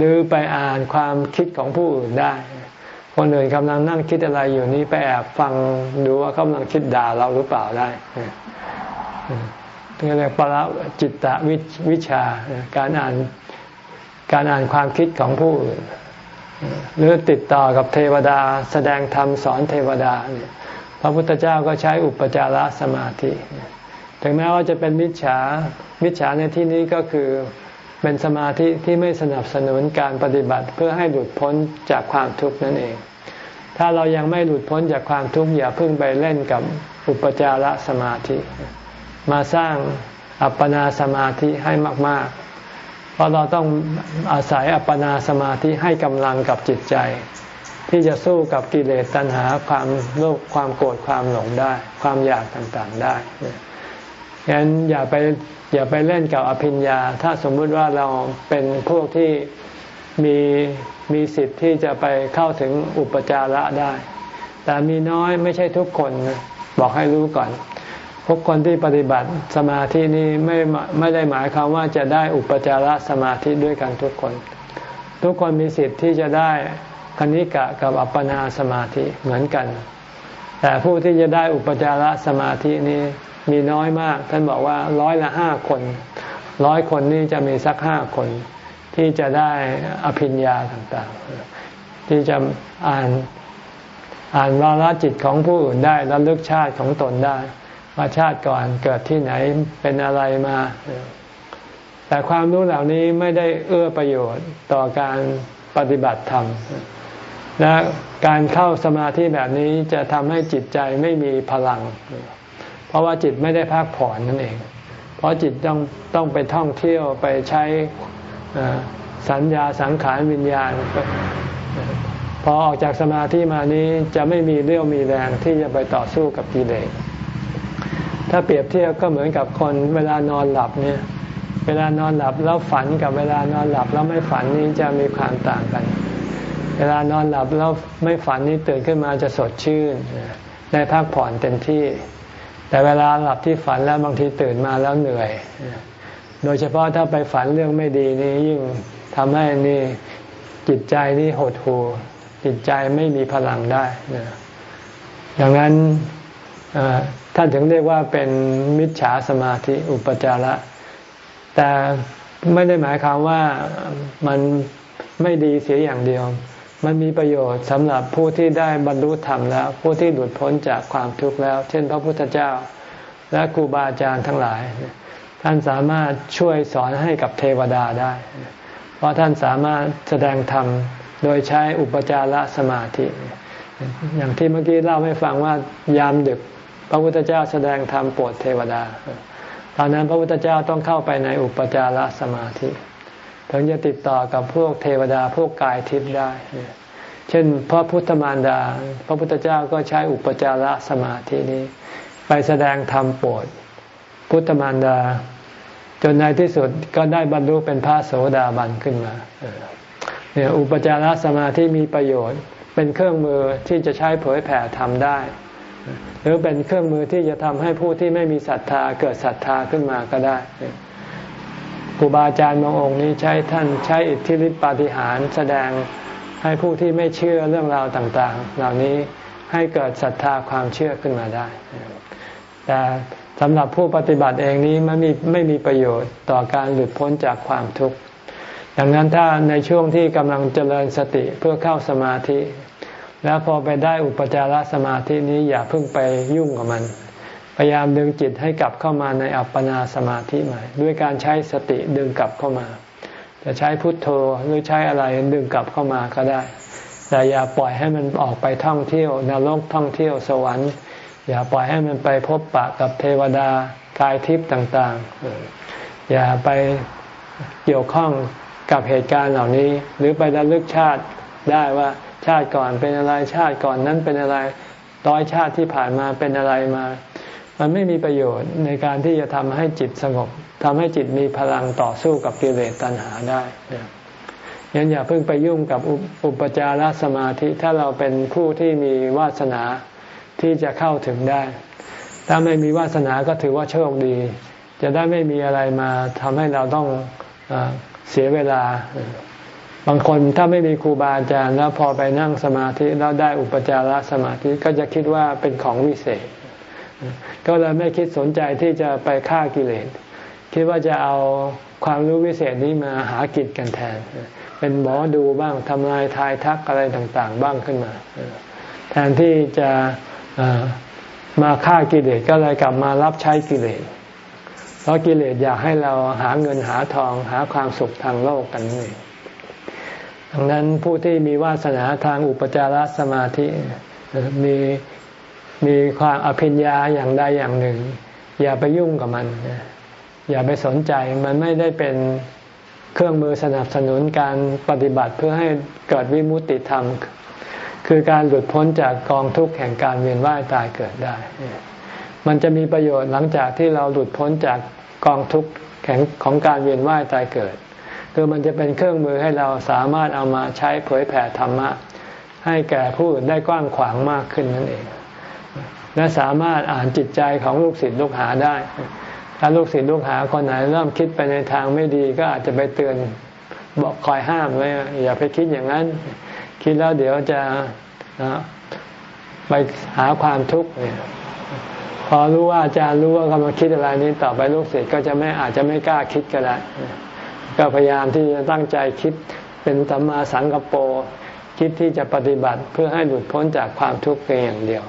หรือไปอ่านความคิดของผู้อื่นได้ คนอื่นกำลังนั่งคิดอะไรอยู่นี้ไปแอบฟังดูว่ากำลังคิดด่าเราหรือเปล่าได้เรียกปรจิตตวิชาการอ่านการอ่านความคิดของผู้อื่นหรือติดต่อกับเทวดา แสดงธรรมสอนเทวดาเนี่ยพระพุทธเจ้าก็ใช้อุปจารสมาธิ ถึงแม้ว่าจะเป็นมิจฉามิจฉาในที่นี้ก็คือ เป็นสมาธิที่ไม่สนับสนุนการปฏิบัติเพื่อให้หลุดพ้นจากความทุกข์นั่นเอง ถ้าเรายังไม่หลุดพ้นจากความทุกข์อย่าเพิ่งไปเล่นกับอุปจารสมาธิ มาสร้างอัปปนาสมาธิให้มาก ๆ เพราะเราต้องอาศัยอัปปนาสมาธิให้กำลังกับจิตใจ ที่จะสู้กับกิเลสตัณหาความโลภความโกรธความหลงได้ ความอยากต่างๆได้งั้นอย่าไป อย่าไปเล่นกับอภิญญา ถ้าสมมุติว่าเราเป็นพวกที่มีมีสิทธิ์ที่จะไปเข้าถึงอุปจาระได้ แต่มีน้อยไม่ใช่ทุกคนบอกให้รู้ก่อนทุกคนที่ปฏิบัติสมาธินี้ไม่ไม่ได้หมายความว่าจะได้อุปจารสมาธิด้วยกันทุกคน ทุกคนมีสิทธิ์ที่จะได้คณิกะกับอัปปนาสมาธิเหมือนกัน แต่ผู้ที่จะได้อุปจารสมาธินี้ มีน้อยมาก ท่านบอกว่าร้อยละห้าคน ร้อยคนนี่จะมีสักห้าคน ที่จะได้อภิญญาต่างๆ ที่จะอ่านอ่านวาลจิตของผู้อื่นได้และลึกชาติของตนได้ว่าชาติก่อนเกิดที่ไหนเป็นอะไรมา แต่ความรู้เหล่านี้ไม่ได้เอื้อประโยชน์ต่อการปฏิบัติธรรม และการเข้าสมาธิแบบนี้จะทำให้จิตใจไม่มีพลัง เพราะว่าจิตไม่ได้พักผ่อนนั่นเอง เพราะจิตต้องต้องไปท่องเที่ยวไปใช้สัญญาสังขารวิญญาณพอออกจากสมาธิมานี้จะไม่มีเรี่ยวมีแรงที่จะไปต่อสู้กับกิเลสถ้าเปรียบเทียบก็เหมือนกับคนเวลานอนหลับเนี่ยเวลานอนหลับแล้วฝันกับเวลานอนหลับแล้วไม่ฝันนี้จะมีความต่างกัน เวลานอนหลับแล้วไม่ฝันนี้ตื่นขึ้นมาจะสดชื่นได้พักผ่อนเต็มที่ แต่เวลาหลับที่ฝันแล้วบางทีตื่นมาแล้วเหนื่อย โดยเฉพาะถ้าไปฝันเรื่องไม่ดีนี่ยิ่งทำให้นี่จิตใจนี่หดหู่จิตใจไม่มีพลังได้อย่างนั้นท่านถึงเรียกว่าเป็นมิจฉาสมาธิอุปจาระ แต่ไม่ได้หมายความว่ามันไม่ดีเสียอย่างเดียว มันมีประโยชน์สำหรับผู้ที่ได้บรรลุธรรมแล้ว ผู้ที่หลุดพ้นจากความทุกข์แล้ว เช่น พระพุทธเจ้า และครูบาอาจารย์ทั้งหลาย ท่านสามารถช่วยสอนให้กับเทวดาได้ เพราะท่านสามารถแสดงธรรมโดยใช้อุปจารสมาธิ อย่างที่เมื่อกี้เล่าให้ฟังว่ายามดึก พระพุทธเจ้าแสดงธรรมโปรดเทวดา ตอนนั้นพระพุทธเจ้าต้องเข้าไปในอุปจารสมาธิ ถึงจะติดต่อกับพวกเทวดาพวกกายทิพย์ได้ เช่น พระพุทธมารดา พระพุทธเจ้าก็ใช้อุปจารสมาธินี้ ไปแสดงธรรมโปรดพุทธมารดา จนในที่สุดก็ได้บรรลุเป็นพระโสดาบันขึ้นมาเนี่ยอุปจารสมาธิมีประโยชน์ เป็นเครื่องมือที่จะใช้เผยแผ่ธรรมได้หรือเป็นเครื่องมือที่จะทำให้ผู้ที่ไม่มีศรัทธาเกิดศรัทธาขึ้นมาก็ได้ ครูบาอาจารย์บางองค์นี้ใช้ท่านใช้อิทธิฤทธิปาฏิหาริย์แสดงให้ผู้ที่ไม่เชื่อเรื่องราวต่างๆ เหล่านี้ให้เกิดศรัทธาความเชื่อขึ้นมาได้ แต่สำหรับผู้ปฏิบัติเองนี้ไมันมีไม่มีประโยชน์ต่อการหลุดพ้นจากความทุกข์ดังนั้นถ้าในช่วงที่กำลังเจริญสติเพื่อเข้าสมาธิ แล้วพอไปได้อุปจารสมาธินี้อย่าเพิ่งไปยุ่งกับมัน พยายามดึงจิตให้กลับเข้ามาในอัปปนาสมาธิใหม่ ด้วยการใช้สติดึงกลับเข้ามา จะใช้พุทโธหรือใช้อะไรดึงกลับเข้ามาก็ได้ แต่อย่าปล่อยให้มันออกไปท่องเที่ยวนรกท่องเที่ยวสวรรค์ อย่าปล่อยให้มันไปพบปะกับเทวดากายทิพย์ต่างๆ อย่าไปเกี่ยวข้องกับเหตุการณ์เหล่านี้ หรือไประลึกชาติได้ว่าชาติก่อนเป็นอะไรชาติก่อนนั้นเป็นอะไรร้อยชาติที่ผ่านมาเป็นอะไรมา มันไม่มีประโยชน์ในการที่จะทำให้จิตสงบทำให้จิตมีพลังต่อสู้กับกิเลสตัณหาได้งั้นอย่าเพิ่งไปยุ่งกับอุปจารสมาธิ ถ้าเราเป็นผู้ที่มีวาสนาที่จะเข้าถึงได้ ถ้าไม่มีวาสนาก็ถือว่าโชคดี จะได้ไม่มีอะไรมาทำให้เราต้องอเสียเวลา บางคนถ้าไม่มีครูบาอาจารย์แล้วพอไปนั่งสมาธิแล้วได้อุปจารสมาธิก็จะคิดว่าเป็นของวิเศษ ก็เลยไม่คิดสนใจที่จะไปฆ่ากิเลส คิดว่าจะเอาความรู้วิเศษนี้มาหากิจกันแทน เป็นหมอดูบ้างทำนายทายทักอะไรต่างๆ บ้างขึ้นมา แทนที่จะมาฆ่ากิเลสก็เลยกลับมารับใช้กิเลส เพราะกิเลสอยากให้เราหาเงินหาทองหาความสุขทางโลกกันนี่ดังนั้นผู้ที่มีวาสนาทางอุปจารสมาธิมี มีความอภิญญาอย่างใดอย่างหนึ่ง อย่าไปยุ่งกับมัน อย่าไปสนใจมันไม่ได้เป็นเครื่องมือสนับสนุนการปฏิบัติเพื่อให้เกิดวิมุตติธรรม คือการหลุดพ้นจากกองทุกข์แห่งการเวียนว่ายตายเกิดได้ มันจะมีประโยชน์หลังจากที่เราหลุดพ้นจากกองทุกข์แห่งของการเวียนว่ายตายเกิด คือมันจะเป็นเครื่องมือให้เราสามารถเอามาใช้เผยแผ่ธรรมะ ให้แก่ผู้อื่นได้กว้างขวางมากขึ้นนั่นเอง และสามารถอ่านจิตใจของลูกศิษย์ลูกหาได้ ถ้าลูกศิษย์ลูกหาคนไหนเริ่มคิดไปในทางไม่ดีก็อาจจะไปเตือนบอกคอยห้ามไว้อย่าไปคิดอย่างนั้น คิดแล้วเดี๋ยวจะไปหาความทุกข์พอรู้ว่าอาจารย์รู้ว่ากำลังคิดอะไรนี้ต่อไปลูกศิษย์ก็จะไม่อาจจะไม่กล้าคิดก็ได้ก็พยายามที่จะตั้งใจคิดเป็นสัมมาสังกปรคิดที่จะปฏิบัติเพื่อให้หลุดพ้นจากความทุกข์เพียงอย่างเดียว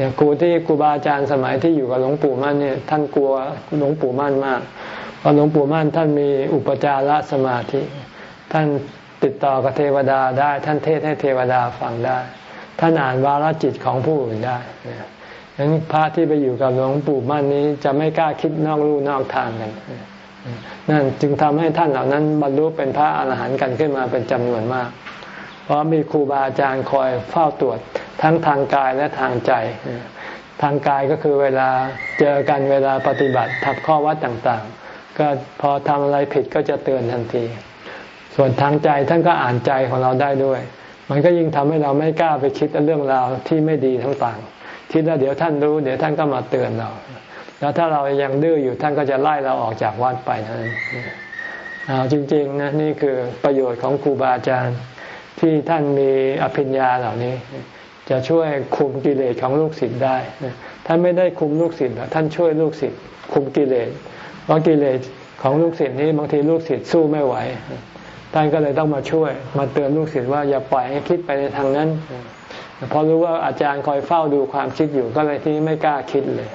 อย่างครูที่ครูบาอาจารย์สมัยที่อยู่กับหลวงปู่มั่นเนี่ยท่านกลัวหลวงปู่มั่นมากเพราะหลวงปู่มั่นท่านมีอุปจารสมาธิ ท่านติดต่อกับเทวดาได้ ท่านเทศให้เทวดาฟังได้ ท่านอ่านวาลจิตของผู้อื่นได้ฉะนั้นพระที่ไปอยู่กับหลวงปู่มั่นนี้จะไม่กล้าคิดนอกลู่นอกทางกันนั่นจึงทำให้ท่านเหล่านั้นบรรลุเป็นพระอรหันต์กันขึ้นมาเป็นจำนวนมาก ราะมีครูบาอาจารย์คอยเฝ้าตรวจทั้งทางกายและทางใจ ทางกายก็คือเวลาเจอกันเวลาปฏิบัติทับข้อวัดต่างๆ ก็พอทำอะไรผิดก็จะเตือนทันที ส่วนทางใจท่านก็อ่านใจของเราได้ด้วย มันก็ยิ่งทำให้เราไม่กล้าไปคิดเรื่องราวที่ไม่ดีทั้งต่างคิดว่าเดี๋ยวท่านรู้ เดี๋ยวท่านก็มาเตือนเรา แล้วถ้าเรายังดื้ออยู่ท่านก็จะไล่เราออกจากวัดไปนั้นเอาจริงๆนะนี่คือประโยชน์ของครูบาอาจารย์ ที่ท่านมีอภิญญาเหล่านี้ จะช่วยคุมกิเลสของลูกศิษย์ได้ ท่านไม่ได้คุมลูกศิษย์ท่านช่วยลูกศิษย์คุมกิเลสเพราะกิเลสของลูกศิษย์นี้บางทีลูกศิษย์สู้ไม่ไหว ท่านก็เลยต้องมาช่วย มาเตือนลูกศิษย์ว่าอย่าปล่อยให้คิดไปในทางนั้นพอรู้ว่าอาจารย์คอยเฝ้าดูความคิดอยู่ก็เลยที่ไม่กล้าคิดเลย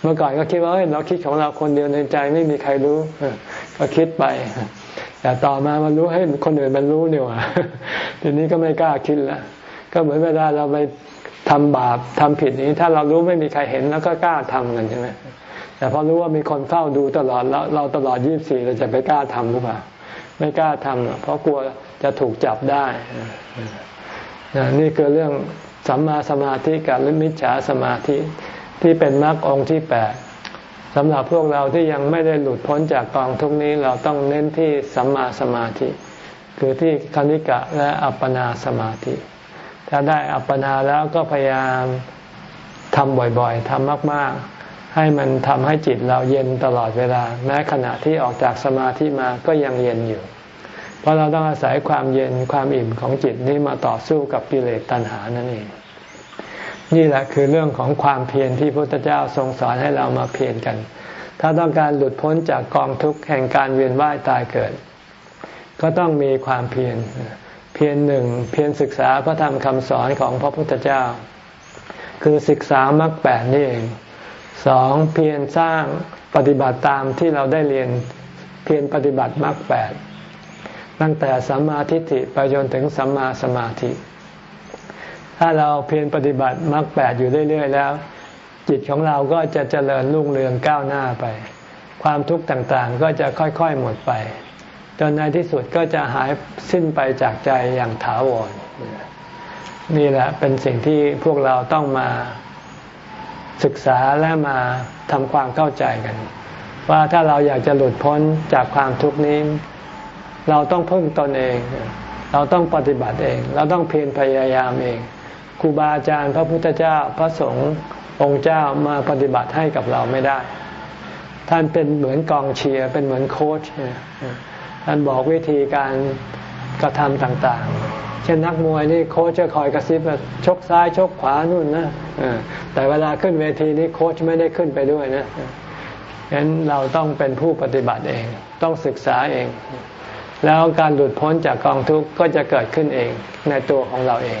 เมื่อก่อนก็คิดว่าเฮ้ยเราคิดของเราคนเดียวในใจไม่มีใครรู้ก็คิดไป แต่ต่อมามารู้ให้คนอื่นมันรู้เนี่ยว่ะทีนี้ก็ไม่กล้าคิดล้วก็เหมือนเวลาเราไปทำบาปทำผิดนี้ ถ้าเรารู้ไม่มีใครเห็นแล้วก็กล้าทำกันใช่ไหมแต่พอรู้ว่ามีคนเฝ้าดูตลอดแล้วเราตลอดยี่บสี่เราจะไปกล้าทำหรือเปล่าไม่กล้าทำเพราะกลัวจะถูกจับได้นี่คือเรื่องสัมมาสมาธิกับมิจฉาสมาธิที่เป็นมรรคองค์ที่แปด สำหรับพวกเราที่ยังไม่ได้หลุดพ้นจากกองทุกนี้เราต้องเน้นที่สัมมาสมาธิ คือที่คณิกะและอัปปนาสมาธิ ถ้าได้อัปปนาแล้วก็พยายามทำบ่อยๆทำมาก ๆ ให้มันทำให้จิตเราเย็นตลอดเวลา แม้ขณะที่ออกจากสมาธิมาก็ยังเย็นอยู่ เพราะเราต้องอาศัยความเย็นความอิ่มของจิตนี้มาต่อสู้กับกิเลสตัณหานั่นเอง นี่แหละคือเรื่องของความเพียรที่พระพุทธเจ้าทรงสอนให้เรามาเพียรกัน ถ้าต้องการหลุดพ้นจากกองทุกข์แห่งการเวียนว่ายตายเกิด ก็ต้องมีความเพียร เพียรหนึ่งเพียรศึกษาพระธรรมคำสอนของพระพุทธเจ้า คือศึกษามรรคแปดนี่เองสองเพียรสร้างปฏิบัติตามที่เราได้เรียนเพียรปฏิบัติมรรคแปดตั้งแต่สัมมาทิฏฐิไปจนถึงสัมมาสมาธิ ถ้าเราเพียรปฏิบัติมรรคแปดอยู่เรื่อย ๆ แล้ว จิตของเราก็จะเจริญรุ่งเรืองก้าวหน้าไป ความทุกข์ต่างๆ ก็จะค่อยๆหมดไป จนในที่สุดก็จะหายสิ้นไปจากใจอย่างถาวรนี่แหละเป็นสิ่งที่พวกเราต้องมาศึกษาและมาทำความเข้าใจกัน ว่าถ้าเราอยากจะหลุดพ้นจากความทุกข์นี้ เราต้องพึ่งตนเอง เราต้องปฏิบัติเอง เราต้องเพียรพยายามเอง รูบาอาจารย์พระพุทธเจ้าพระสงฆ์องค์เจ้ามาปฏิบัติให้กับเราไม่ได้ ท่านเป็นเหมือนกองเชียร์เป็นเหมือนโค้ชท่านบอกวิธีการกระทำต่างๆ เช่นนักมวยนี่โค้ชจะคอยกระซิบชกซ้ายชกขวานู่นนะแต่เวลาขึ้นเวทีนี้โค้ชไม่ได้ขึ้นไปด้วยนะฉะนั้นเราต้องเป็นผู้ปฏิบัติเอง ต้องศึกษาเอง แล้วการหลุดพ้นจากกองทุกข์ก็จะเกิดขึ้นเองในตัวของเราเอง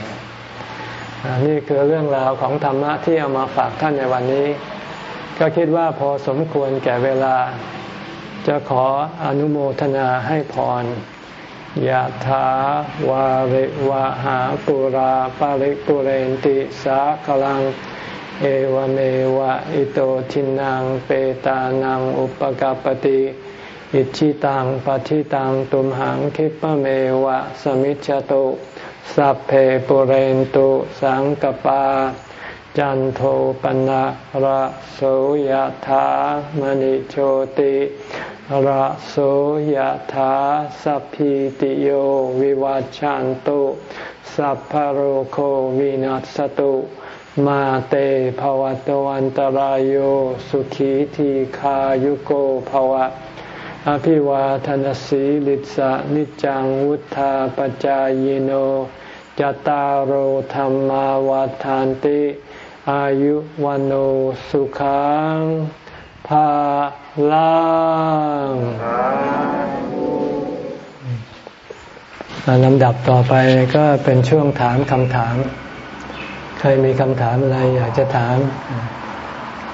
นี่คือเรื่องราวของธรรมะที่เอามาฝากท่านในวันนี้ ก็คิดว่าพอสมควรแก่เวลา จะขออนุโมทนาให้พรยะถาวาริวะหาปุราปาริปุเรนติสากลัง เอวเมวะอิโตทินังเปตานังอุปกปติอิชิตังปฏิตังตุมหังคิปะเมวะสมิจจตุ สัพเพปุเรนตุสังกปา จันโทปนะระโสยธามณิโชติระโสยธาสัพพิติโยวิวัจจันตุสัพพโรโควินัสตุมาเตภวตวันตารโยสุขีทีขายุโกภวะ อภิวาทนสีลิสะนิจังวุธาปจายโนจตารโหธรรมาวาทานติ อายุวันโอสุขังภาลังลำดับต่อไปก็เป็นช่วงถามคำถามใครมีคำถามอะไรอยากจะถาม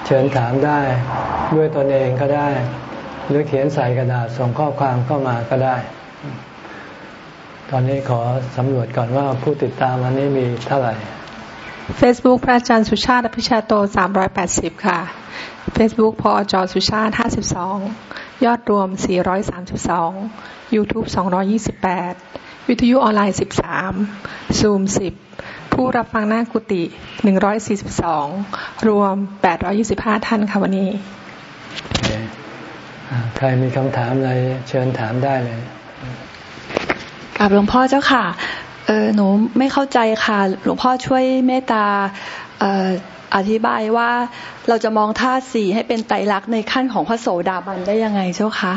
เชิญถามได้ด้วยตนเองก็ได้ หรือเขียนใส่กระดาษส่งข้อความเข้ามาก็ได้ ตอนนี้ขอสำรวจก่อนว่าผู้ติดตามวันนี้มีเท่าไหร่ Facebook พระอาจารย์สุชาติพิชาโต 380 ค่ะ Facebook พอจอสุชาติ 52 ยอดรวม 432 YouTube 228 วิทยุออนไลน์ 13 Zoom 10 ผู้รับฟังหน้ากุฏิ 142 รวม 825 ท่านค่ะวันนี้ ใครมีคำถามอะไรเชิญถามได้เลยกับหลวงพ่อเจ้าค่ะเออหนูไม่เข้าใจค่ะ หลวงพ่อช่วยเมตตาเอออธิบายว่าเราจะมองธาตุสี่ให้เป็นไตรลักษณ์ในขั้นของพระโสดาบันได้ยังไงเจ้าคะ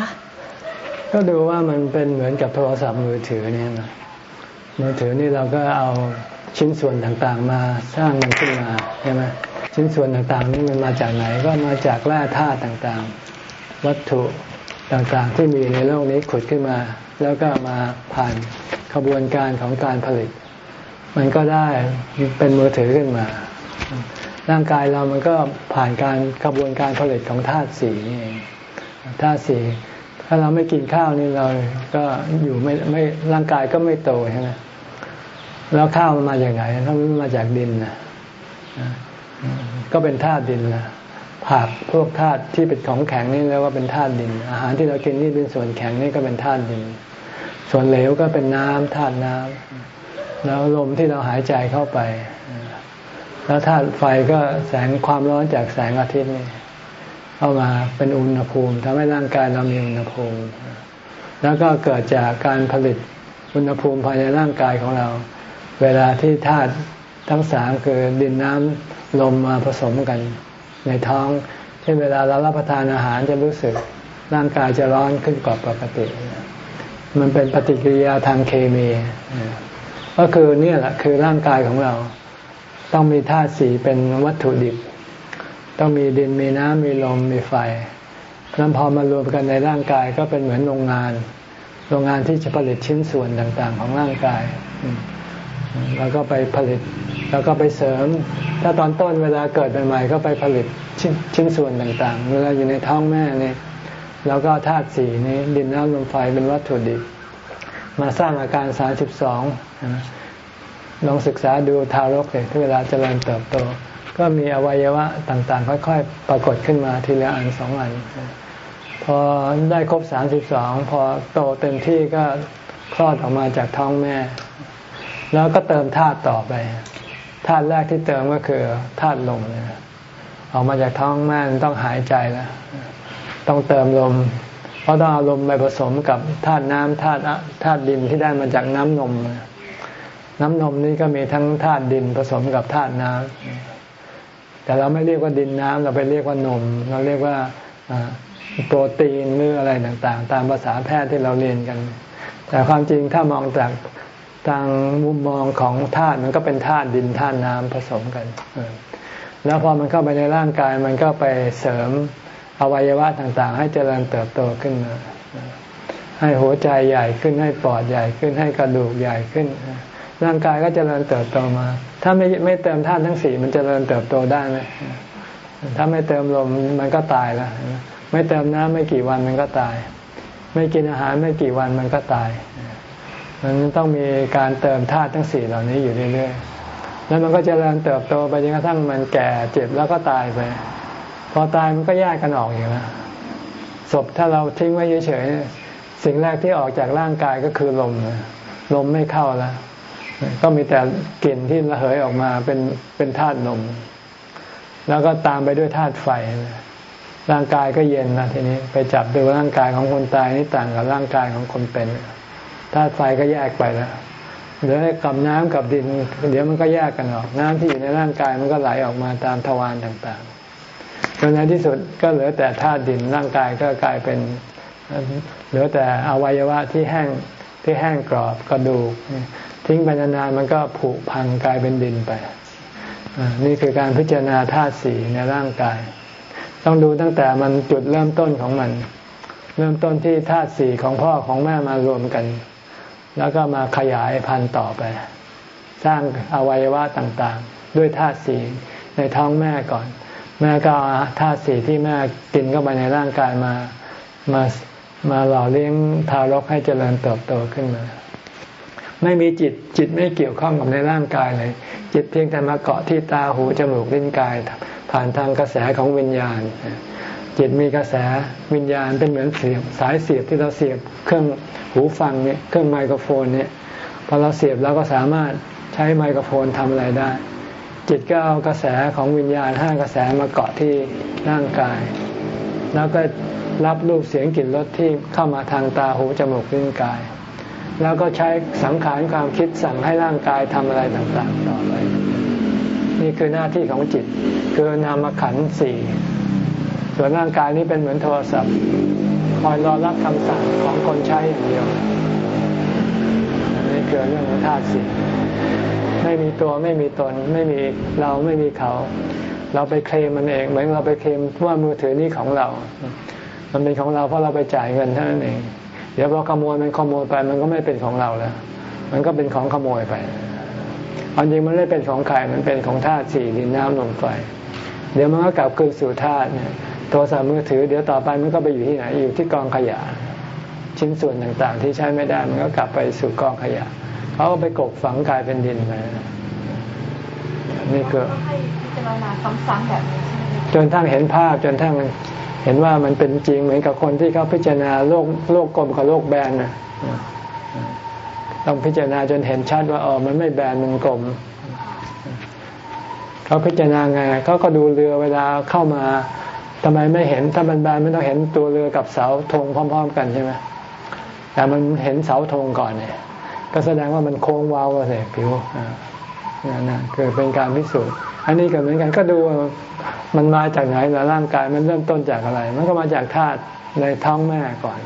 ก็ดูว่ามันเป็นเหมือนกับโทรศัพท์มือถือเนี่ยนะมือถือนี่เราก็เอาชิ้นส่วนต่างๆ มาสร้างมันขึ้นมาใช่ไหมชิ้นส่วนต่างๆนี่มันมาจากไหนก็มาจากแร่ธาตุต่างๆ วัตถุต่างๆ ที่มีในโลกนี้ขุดขึ้นมา แล้วก็มาผ่านขบวนการของการผลิต มันก็ได้เป็นมือถือขึ้นมา ร่างกายเรามันก็ผ่านการกระบวนการผลิตของธาตุสีนี่ธาตุสีถ้าเราไม่กินข้าวนี่เราก็อยู่ไม่ไม่ร่างกายก็ไม่โตใช่ไหมแล้วข้าวมันมาจากไหนถ้ามันมาจากดินนะก็เป็นธาตุดินนะ ผักพวกธาตุที่เป็นของแข็งนี่เรียกว่าเป็นธาตุดิน อาหารที่เรากินนี่เป็นส่วนแข็งนี่ก็เป็นธาตุดิน ส่วนเหลวก็เป็นน้ำธาตุน้ำแล้วลมที่เราหายใจเข้าไป แล้วธาตุไฟก็แสงความร้อนจากแสงอาทิตย์นี่เข้ามาเป็นอุณหภูมิทำให้ร่างกายเรามีอุณหภูมิ แล้วก็เกิดจากการผลิตอุณหภูมิภายในร่างกายของเรา เวลาที่ธาตุทั้งสามคือดินน้ำลมมาผสมกัน ในท้อง เช่นเวลาเรารับประทานอาหารจะรู้สึกร่างกายจะร้อนขึ้นกว่าปกติ มันเป็นปฏิกิริยาทางเคมี ก็คือเนี่ยแหละคือร่างกายของเรา ต้องมีธาตุสีเป็นวัตถุดิบ ต้องมีดินมีน้ำมีลมมีไฟแล้วพอมารวมกันในร่างกายก็เป็นเหมือนโรงงาน โรงงานที่จะผลิตชิ้นส่วนต่างๆ ของร่างกาย แล้วก็ไปผลิต แล้วก็ไปเสริม ถ้าตอนต้นเวลาเกิดใหม่ๆก็ไปผลิตชชิ้นส่วนต่างๆ เวลาอยู่ในท้องแม่เนี่ยแล้วก็ธาตุสีนี้ดินน้ำลมไฟเป็นวัตถุดิบมาสร้างอาการสาสิบสองลองศึกษาดูทารกเลยที่เวลาเจริญเติบโต ก็มีอวัยวะต่างๆ ค่อยๆ ปรากฏขึ้นมาทีละอันสองอัน พอได้ครบสามสิบสองพอโตเต็มที่ก็คลอดออกมาจากท้องแม่ แล้วก็เติมธาตุต่อไปธาตุแรกที่เติมก็คือธาตุลมออกมาจากท้องแม่ต้องหายใจแล้วต้องเติมลม เพราะต้องเอาลมไปผสมกับธาตุน้ำธาตุธาตุดินที่ได้มาจากน้ำนม น้ำนมนี่ก็มีทั้งธาตุดินผสมกับธาตุน้ำแต่เราไม่เรียกว่าดินน้ำเราไปเรียกว่านม เราเรียกว่าโปรตีนหรืออะไรต่างๆ ตามภาษาแพทย์ที่เราเรียนกัน แต่ความจริงถ้ามองจาก ทางมุมมองของธาตุมันก็เป็นธาตุดินธาตุน้ำผสมกันแล้วพอมันเข้าไปในร่างกายมันก็ไปเสริมอวัยวะต่างๆ ให้เจริญเติบโตขึ้นมาให้หัวใจใหญ่ขึ้นให้ปอดใหญ่ขึ้นให้กระดูกใหญ่ขึ้น ร่างกายก็เจริญเติบโตมา ถ้าไม่ไม่เติมธาตุทั้งสี่มันจเจริญเติบโตได้ไหมถ้าไม่เติมลมมันก็ตายแล้วไม่เติมน้ำไม่กี่วันมันก็ตาย ไม่กินอาหารไม่กี่วันมันก็ตาย มันต้องมีการเติมธาตุทั้งสี่เหล่านี้อยู่เรื่อยๆ แล้วมันก็จะเริญเติบโตไปจนกระทั่งมันแก่เจ็บแล้วก็ตายไป พอตายมันก็แยกกันออกอยู่แล้วศพถ้าเราทิ้งไว้เฉยๆ สิ่งแรกที่ออกจากร่างกายก็คือลม ลมไม่เข้าแล้ว ก็มีแต่กลิ่นที่ระเหยออกมาเป็นเป็นธาตุลม แล้วก็ตามไปด้วยธาตุไฟ ร่างกายก็เย็นนะทีนี้ ไปจับดูร่างกายของคนตายนี่ต่างกับร่างกายของคนเป็น ธาตุไฟก็แยกไปแล้วเหลือกับน้ำกับดิน เดี๋ยวมันก็แยกกันออก น้ำที่อยู่ในร่างกายมันก็ไหลออกมาตามทวารต่างๆจนในที่สุดก็เหลือแต่ธาตุดินร่างกายก็กลายเป็นเหลือแต่อวัยวะที่แห้งที่แห้งกรอบกระดูกทิ้งไปนานๆมันก็ผุพังกลายเป็นดินไปนี่คือการพิจารณาธาตุสี่ในร่างกาย ต้องดูตั้งแต่มันจุดเริ่มต้นของมัน เริ่มต้นที่ธาตุสี่ของพ่อของแม่มารวมกัน แล้วก็มาขยายพันธุ์ต่อไป สร้างอวัยวะต่างๆ ด้วยธาตุสีในท้องแม่ก่อน แม่ก็เอาธาตุสีที่แม่กินเข้าไปในร่างกายมามามาหล่อเลี้ยงทารกให้เจริญเติบโตขึ้นมา ไม่มีจิตจิตไม่เกี่ยวข้องกับในร่างกายเลย จิตเพียงแต่มาเกาะที่ตาหูจมูกลิ้นกาย ผ่านทางกระแสของวิญญาณ จิตมีกระแสวิญญาณเป็นเหมือนเสียบสายเสียบที่เราเสียบเครื่องหูฟังเนี่ยเครื่องไมโครโฟนเนี่ยพอเราเสียบเราก็สามารถใช้ไมโครโฟนทำอะไรได้ จิตก็เอากระแสของวิญญาณห้ากระแสมาเกาะที่ร่างกาย แล้วก็รับรูปเสียงกลิ่นรสที่เข้ามาทางตาหูจมูกลิ้นกาย แล้วก็ใช้สังขารความคิดสั่งให้ร่างกายทำอะไรต่างๆต่อไป นี่คือหน้าที่ของจิตคือนามขันสี่ ส่วนร่างกายนี้เป็นเหมือนโทรศัพท์ คอยรอรับคำสั่งของคนใช้อย่างเดียวนี่คือเรื่องของธาตุสี่ไม่มีตัวไม่มีตน ไม่มีเราไม่มีเขา เราไปเคลมมันเอง เหมือนเราไปเคลมว่ามือถือนี่ของเรา มันเป็นของเราเพราะเราไปจ่ายเงินเท่านั้นเอง เดี๋ยวพอขโมยมันขโมยไปมันก็ไม่เป็นของเราแล้ว มันก็เป็นของขโมยไปควาจริงมันไม่เป็นของใครมันเป็นของธาตุสี่ดินน้ำลมไฟเดี๋ยวมันก็กลับคืนสู่ธาตุเนี่ย โทรศัพท์มือถือเดี๋ยวต่อไปมันก็ไปอยู่ที่ไหนอยู่ที่กองขยะ ชิ้นส่วนต่างๆ ที่ใช้ไม่ได้มันก็กลับไปสู่กองขยะเขาก็ไปกบฝังกลายเป็นดินไปนี่คือจนทั้งเห็นภาพจนทั้งเห็นว่ามันเป็นจริงเหมือนกับคนที่เขาพิจารณาโลกโลกกลมกับโลกแบนนะต้องพิจารณาจนเห็นชัดว่าอ๋อมันไม่แบนมันกลมเขาพิจารณาไงเขาก็ดูเรือเวลาเข้ามา ทำไมไม่เห็นถ้ามันแบนไม่ต้องเห็นตัวเรือกับเสาธงพร้อม ๆ กันใช่ไหมแต่มันเห็นเสาธงก่อนเนี่ย ก็แสดงว่ามันโค้งวาวเลยผิวนั่นคือเป็นการพิสูจน์อันนี้ก็เหมือนกันก็ดูมันมาจากไหนล้วร่างกายมันเริ่มต้นจากอะไร มันก็มาจากธาตุในท้องแม่ก่อน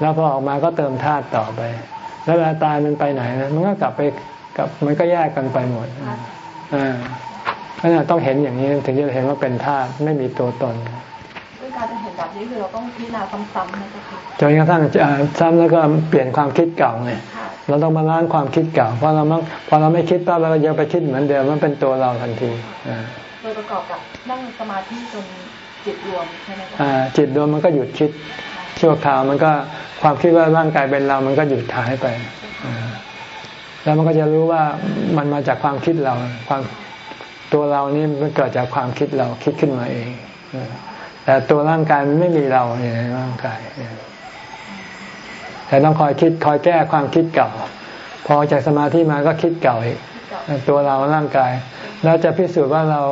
แล้วพอออกมาก็เติมธาตุต่อไป แล้วเวลาตายมันไปไหนนะมันก็กลับไปกับมันก็แยกกันไปหมดอ่า เพราะนั้นต้องเห็นอย่างนี้ถึงจะเห็นว่าเป็นธาตุไม่มีตัวตนด้วยการจะเห็นแบบนี้คือเราต้องพิจารณาซ้ำๆนะครับจนกระทั่งซ้ำแล้วก็เปลี่ยนความคิดเก่าไงเราต้องมาล้างความคิดเก่าเพราะเราพอเราไม่คิดปั๊บเรายังไปคิดเหมือนเดิมมันเป็นตัวเราทันทีโดยประกอบกับนั่งสมาธิจนจิตรวมใช่ไหมคะจิตรวมมันก็หยุดคิดชั่วคราวมันก็ความคิดว่าร่างกายเป็นเรา มันก็หยุดหายไปแล้วมันก็จะรู้ว่ามันมาจากความคิดเราความ ตัวเรานี่มันเกิดจากความคิดเราคิดขึ้นมาเองแต่ตัวร่างกายมันไม่มีเราในร่างกายแต่ต้องคอยคิดคอยแก้ความคิดเก่า พอจากสมาธิมาก็คิดเก่าอีกตัวเราร่างกายเราจะพิสูจน์ว่าเรา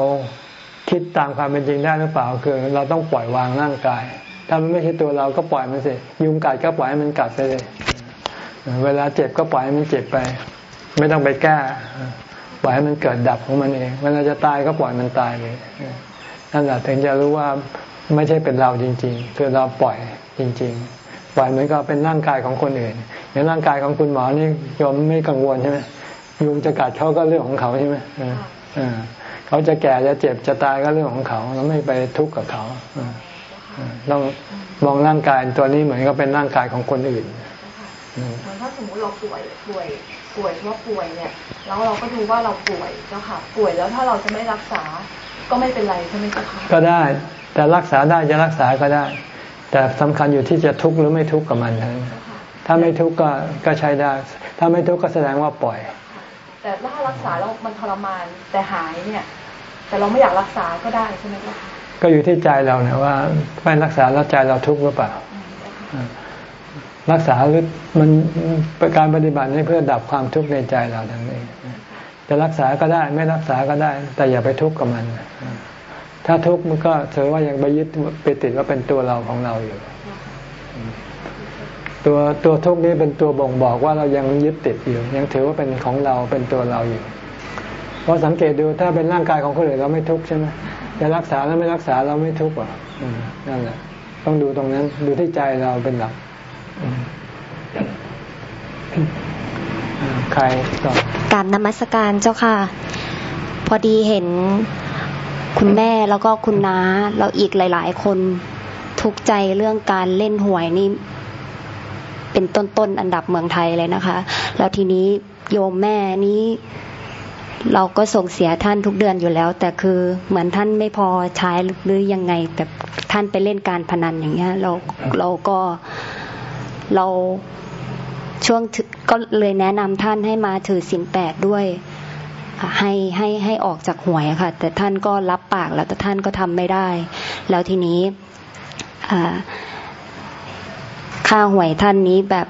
คิดตามความเป็นจริงได้หรือเปล่าคือ เราต้องปล่อยวางร่างกาย ถ้ามันไม่ใช่ตัวเราก็ปล่อยมันสิยุงกัดก็ปล่อยให้มันกัดไปเลย เวลาเจ็บก็ปล่อยให้มันเจ็บไป ไม่ต้องไปแก้ ปล่อยให้มันเกิดดับของมันเองเวลาจะตายก็ปล่อยมันตายเลยนั่นแหละถึงจะรู้ว่าไม่ใช่เป็นเราจริง ๆ คือเราปล่อยจริง ๆ ปล่อยเหมือนกับเป็นร่างกายของคนอื่นอย่างร่างกายของคุณหมอนี่ยอมไม่กังวลใช่ไหมยุงจะกัดเขาก็เรื่องของเขาใช่ไหมเขาจะแก่จะเจ็บจะตายก็เรื่องของเขาเราไม่ไปทุกข์กับเขาต้องมองร่างกายตัวนี้เหมือนกับเป็นร่างกายของคนอื่นถ้าสมมติเราป่วยป่วย ป่วยว่าป่วยเนี่ยแล้วเราก็ดูว่าเราป่วยเจ้าค่ะ ป่วยแล้วถ้าเราจะไม่รักษาก็ไม่เป็นไรใช่ไหมเจ้าค่ะก็ได้แต่รักษาได้จะรักษาก็ได้ แต่สำคัญอยู่ที่จะทุกข์หรือไม่ทุกข์กับมันถ้าไม่ทุกข์ก็ก็ใช้ได้ ถ้าไม่ทุกข์ก็แสดงว่าปล่อย แต่ถ้ารักษาแล้วมันทรมานแต่หายเนี่ย แต่เราไม่อยากรักษาก็ได้ใช่ไหมเจ้าค่ะก็อยู่ที่ใจเราเนี่ยว่าไม่รักษาแล้วใจเราทุกข์หรือเปล่า รักษาหรือมันการปฏิบัตินี้เพื่อดับความทุกข์ในใจเราทั้งนี้จะรักษาก็ได้ไม่รักษาก็ได้ แต่อย่าไปทุกข์กับมัน ถ้าทุกข์มันก็ถือว่ายังไปยึดไปติดว่าเป็นตัวเราของเราอยู่ ตัวตัวทุกข์นี้เป็นตัวบ่งบอกว่าเรายังยึดติดอยู่ ยังถือว่าเป็นของเราเป็นตัวเราอยู่เพราะสังเกตดูถ้าเป็นร่างกายของคนอื่นเราไม่ทุกข์ใช่ไหมจะรักษาแล้วไม่รักษาเราไม่ทุกข์อะนั่นแหละต้องดูตรงนั้นดูที่ใจเราเป็นหลัก ใครต่อการนมัสการเจ้าค่ะ พอดีเห็นคุณแม่แล้วก็คุณน้าแล้วอีกหลาย ๆ คนทุกใจเรื่องการเล่นหวยนี่ เป็นต้นๆอันดับเมืองไทยเลยนะคะ แล้วทีนี้โยมแม่นี้เราก็ส่งเสียท่านทุกเดือนอยู่แล้ว แต่คือเหมือนท่านไม่พอใช้หรือยังไงแต่ท่านไปเล่นการพนันอย่างเงี้ย เราเราก็ เราช่วงก็เลยแนะนำท่านให้มาถือศีลแปดด้วยให้ให้ให้ออกจากหวยค่ะ แต่ท่านก็รับปากแล้วแต่ท่านก็ทำไม่ได้ แล้วทีนี้ค่าหวยท่านนี้แบบ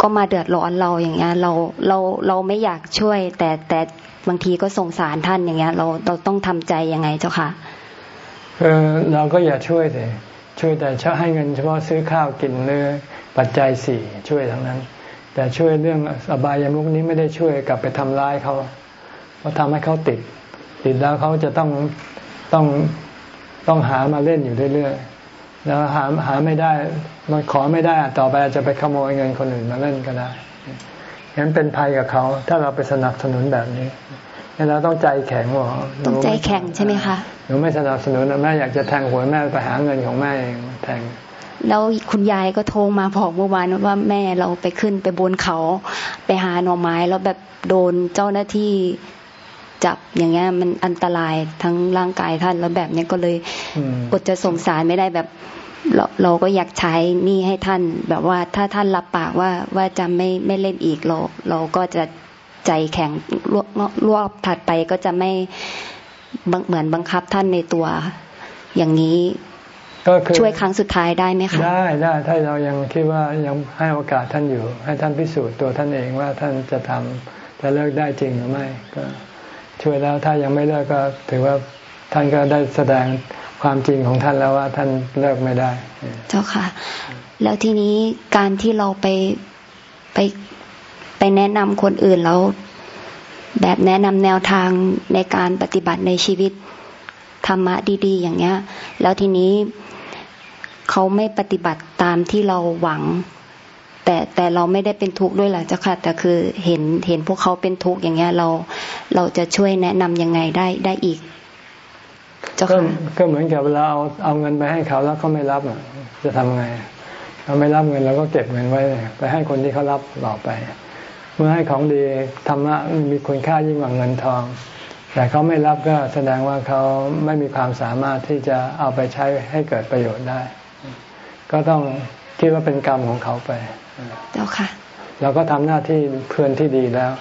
ก็มาเดือดร้อนเราอย่างเงี้ย เราเราเราไม่อยากช่วย แต่แต่บางทีก็สงสารท่านอย่างเงี้ย เราเราต้องทำใจยังไงเจ้าค่ะเออเราก็อย่าช่วยเลยช่วยแต่ชให้เงินเฉพาะซื้อข้าวกินหรือ ปัจจัยสี่ช่วยทั้งนั้น แต่ช่วยเรื่องอบายามุกนี้ไม่ได้ช่วยกลับไปทำร้ายเขาเพราะทำให้เขาติด ติดแล้วเขาจะต้องต้องต้องหามาเล่นอยู่เรื่อยๆแล้วหาหาไม่ได้มันขอไม่ได้ต่อไปจะไปขโมยเงินคนอื่นมาเล่นก็ได้งั้นเป็นภัยกับเขา ถ้าเราไปสนับสนุนแบบนี้เราต้องใจแข็งหรอต้องใจแข็งใช่ไหมคะหนูไม่สนับสนุนแม่อยากจะแทงหวยแม่ไปหาเงินของแม่เองแทง แล้วคุณยายก็โทรมาบอกเมื่อวานว่าแม่เราไปขึ้นไปบนเขา ไปหาหน่อไม้แล้วแบบโดนเจ้าหน้าที่จับอย่างเงี้ยมันอันตรายทั้งร่างกายท่านแล้วแบบนี้ก็เลยอดจะสงสารไม่ได้แบบเราเราก็อยากใช้นี่ให้ท่าน แบบว่าถ้าท่านรับปากว่าว่าจะไม่ไม่เล่นอีกเรา เราก็จะใจแข็งรวบรวบถัดไปก็จะไม่เหมือนบังคับท่านในตัวอย่างนี้ ก็ช่วยครั้งสุดท้ายได้ไหมคะได้ได้ถ้าเรายังคิดว่ายังให้โอกาสท่านอยู่ ให้ท่านพิสูจน์ตัวท่านเองว่าท่านจะทำจะเลิกได้จริงหรือไม่ ก็ช่วยแล้วถ้ายังไม่เลิกก็ถือว่าท่านก็ได้แสดงความจริงของท่านแล้วว่าท่านเลิกไม่ได้ เจ้าค่ะ แล้วทีนี้การที่เราไปไปไปแนะนำคนอื่นแล้วแบบแนะนำแนวทางในการปฏิบัติในชีวิตธรรมะดี ๆ อย่างเงี้ย แล้วทีนี้ เขาไม่ปฏิบัติตามที่เราหวัง แต่แต่เราไม่ได้เป็นทุกข์ด้วยหรอเจ้าค่ะ แต่คือเห็นเห็นพวกเขาเป็นทุกข์อย่างเงี้ยเราเราจะช่วยแนะนํำยังไงได้ได้อีก เจ้าค่ะก็เหมือนกับเวลาเอาเอาเงินไปให้เขาแล้วเขาไม่รับอะจะทำไงเราไม่รับเงินเราก็เก็บเงินไว้ไปให้คนที่เขารับต่อไป เมื่อให้ของดีธรรมะมีคุณค่ายิ่งกว่าเงินทอง แต่เขาไม่รับก็แสดงว่าเขาไม่มีความสามารถที่จะเอาไปใช้ให้เกิดประโยชน์ได้ ก็ต้องคิดว่าเป็นกรรมของเขาไปเจ้าค่ะ เราก็ทำหน้าที่เพื่อนที่ดีแล้ว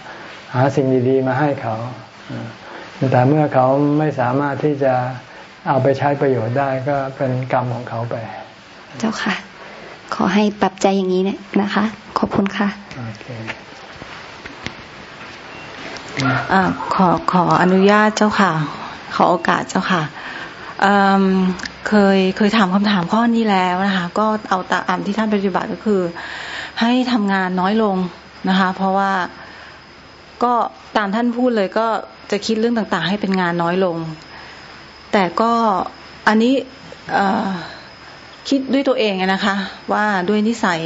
หาสิ่งดีๆมาให้เขา แต่เมื่อเขาไม่สามารถที่จะเอาไปใช้ประโยชน์ได้ก็เป็นกรรมของเขาไป เจ้าค่ะ ขอให้ปรับใจอย่างนี้นะคะ ขอบคุณค่ะอขอขออนุญาตเจ้าค่ะ ขอโอกาสเจ้าค่ะ เคยเคยถามคำถามข้อนี้แล้วนะคะ ก็เอาตามที่ท่านปฏิบัติก็คือ ให้ทำงานน้อยลงนะคะ เพราะว่าก็ตามท่านพูดเลยก็จะคิดเรื่องต่างๆ ให้เป็นงานน้อยลง แต่ก็อันนี้คิดด้วยตัวเองนะคะ ว่าด้วยนิสัย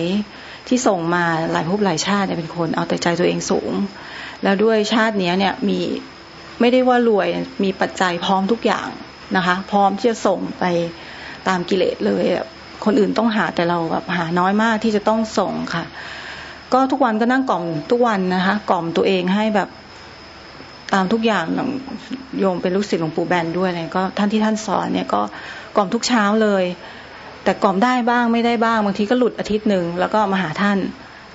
ที่ส่งมาหลายภพหลายชาติเนี่ยเป็นคนเอาแต่ใจตัวเองสูง แล้วด้วยชาตินี้เนี่ยมีไม่ได้ว่ารวยมีปัจจัยพร้อมทุกอย่าง นะคะ พร้อมที่จะส่งไปตามกิเลสเลยคนอื่นต้องหาแต่เราแบบหาน้อยมากที่จะต้องส่งค่ะ ก็ทุกวันก็นั่งกล่อมทุกวันนะคะ กล่อมตัวเองให้แบบตามทุกอย่างโยมเป็นลูกศิษย์หลวงปู่แบนด้วยเนี่ยก็ท่านที่ท่านสอนเนี่ยก็กล่อมทุกเช้าเลย แต่กล่อมได้บ้างไม่ได้บ้างบางทีก็หลุดอาทิตย์หนึ่งแล้วก็มาหาท่าน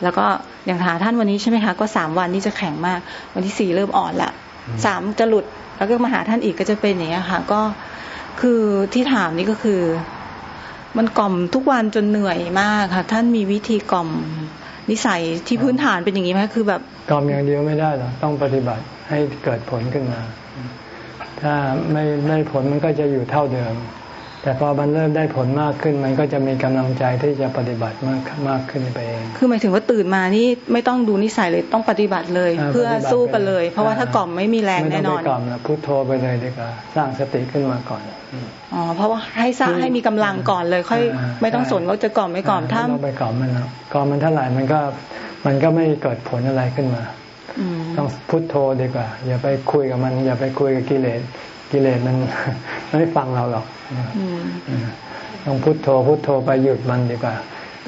แล้วก็อย่างหาท่านวันนี้ใช่ไหมคะก็สามวันนี้จะแข็งมาก วันที่สี่เริ่มอ่อนละสามจะหลุด แล้วก็มาหาท่านอีกก็จะเป็นอย่างนี้ค่ะ ก็คือที่ถามนี่ก็คือ มันกล่อมทุกวันจนเหนื่อยมากค่ะ ท่านมีวิธีกล่อมนิสัยที่พื้นฐานเป็นอย่างนี้ไหมคือแบบกล่อมอย่างเดียวไม่ได้หรอกต้องปฏิบัติให้เกิดผลขึ้นมา ถ้าไม่ได้ผลมันก็จะอยู่เท่าเดิม แต่พอมันเริ่มได้ผลมากขึ้น มันก็จะมีกำลังใจที่จะปฏิบัติมากมากขึ้นไปเองคือหมายถึงว่าตื่นมานี่ไม่ต้องดูนิสัยเลยต้องปฏิบัติเลย เพื่อสู้กันเลย เพราะว่าถ้ากล่อมไม่มีแรงแน่นอนไม่ต้องไปกล่อมนะพุทโธไปเลยดีกว่าสร้างสติขึ้นมาก่อนอ๋อเพราะว่าให้สร้างให้มีกำลังก่อนเลย ค่อยไม่ต้องสนว่าจะกล่อมไม่กล่อมถ้าไม่ต้องไปกล่อมมันนะกล่อมมันเท่าไหร่มันก็มันก็ไม่เกิดผลอะไรขึ้นมาต้องพุทโธดีกว่า อย่าไปคุยกับมัน อย่าไปคุยกับกิเลส กิเลสมันไม่ฟังเราหรอกต้องพุทโธพุทโธไปหยุดมันดีกว่า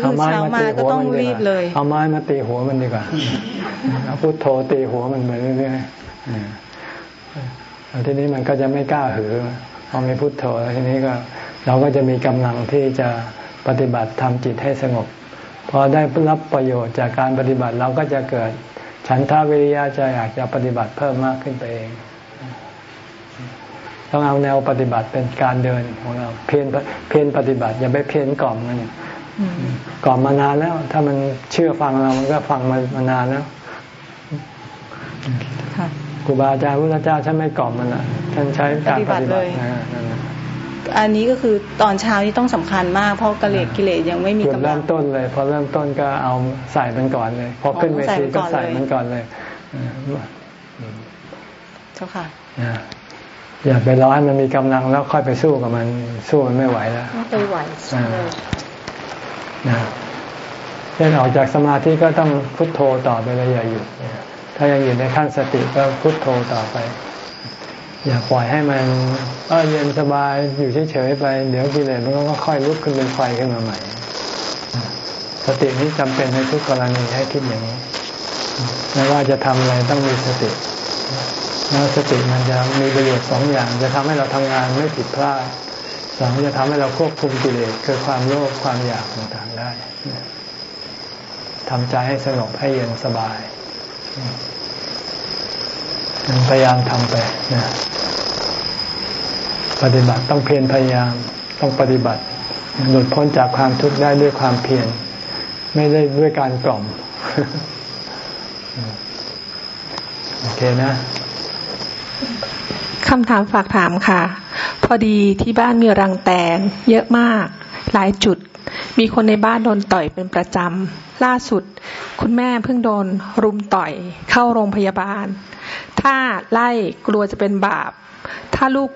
เอาไม้มาตีหัวมันดีกว่าเอาไม้มาตีหัวมันดีกว่าเอาพุทโธตีหัวมันไปเรื่อยๆทีนี้มันก็จะไม่กล้าหือพอมีพุทโธแล้วทีนี้ก็ เราก็จะมีกำลังที่จะปฏิบัติทำจิตให้สงบ พอได้รับประโยชน์จากการปฏิบัติเราก็จะเกิด ฉันทาวิริยะจะอยากจะปฏิบัติเพิ่มมากขึ้นไปเอง ต้องเอาแนวปฏิบัติเป็นการเดินของเราเพียนเพียนปฏิบัติ อย่าไปเพียนกล่อมมันกล่อมมานานแล้ว ถ้ามันเชื่อฟังเรามันก็ฟังมามานานแล้วครูบาอาจารย์พระเจ้าฉันไม่กล่อมมันอะท่านใช้การปฏิบัติอันนี้ก็คือตอนเช้านี้ต้องสำคัญมากเพราะกิเลสกิเลสยังไม่มีกำลังเริ่มต้นเลย พอเริ่มต้นก็เอาใส่มันก่อนเลย พอขึ้นเวทีก็ใส่มันก่อนเลยเจ้าค่ะ อย่าไปรอให้มันมีกำลังแล้วค่อยไปสู้กับมัน สู้มันไม่ไหวแล้วไม่ไปไหวนะเช่นออกจากสมาธิก็ต้องพุทโธต่อไปเลยอย่าหยุดถ้ายังอยู่ในขั้นสติก็พุทโธต่อไป อย่าปล่อยให้มันเออเย็นสบายอยู่เฉยๆไป เดี๋ยวกิเลสมันก็ค่อยลุกขึ้นเป็นไฟขึ้นมาใหม่ สตินี้จำเป็นในทุกกรณีให้คิดอย่างนี้ไม่ว่าจะทำอะไรต้องมีสติ แล้วสติมันจะมีประโยชน์สองอย่าง จะทำให้เราทำงานไม่ผิดพลาดสองจะทำให้เราควบคุมกิเลสคือความโลภความอยากต่างๆได้ทำใจให้สงบให้เย็นสบายพยายามทำไปนะปฏิบัติต้องเพียรพยายามต้องปฏิบัติ หลุดพ้นจากความทุกข์ได้ด้วยความเพียรไม่ได้ด้วยการกล่อม โอเคนะ คำถามฝากถามค่ะ พอดีที่บ้านมีรังแตนเยอะมาก หลายจุด มีคนในบ้านโดนต่อยเป็นประจำ ล่าสุด คุณแม่เพิ่งโดนรุมต่อยเข้าโรงพยาบาล ถ้าไล่กลัวจะเป็นบาป ถ้าลูก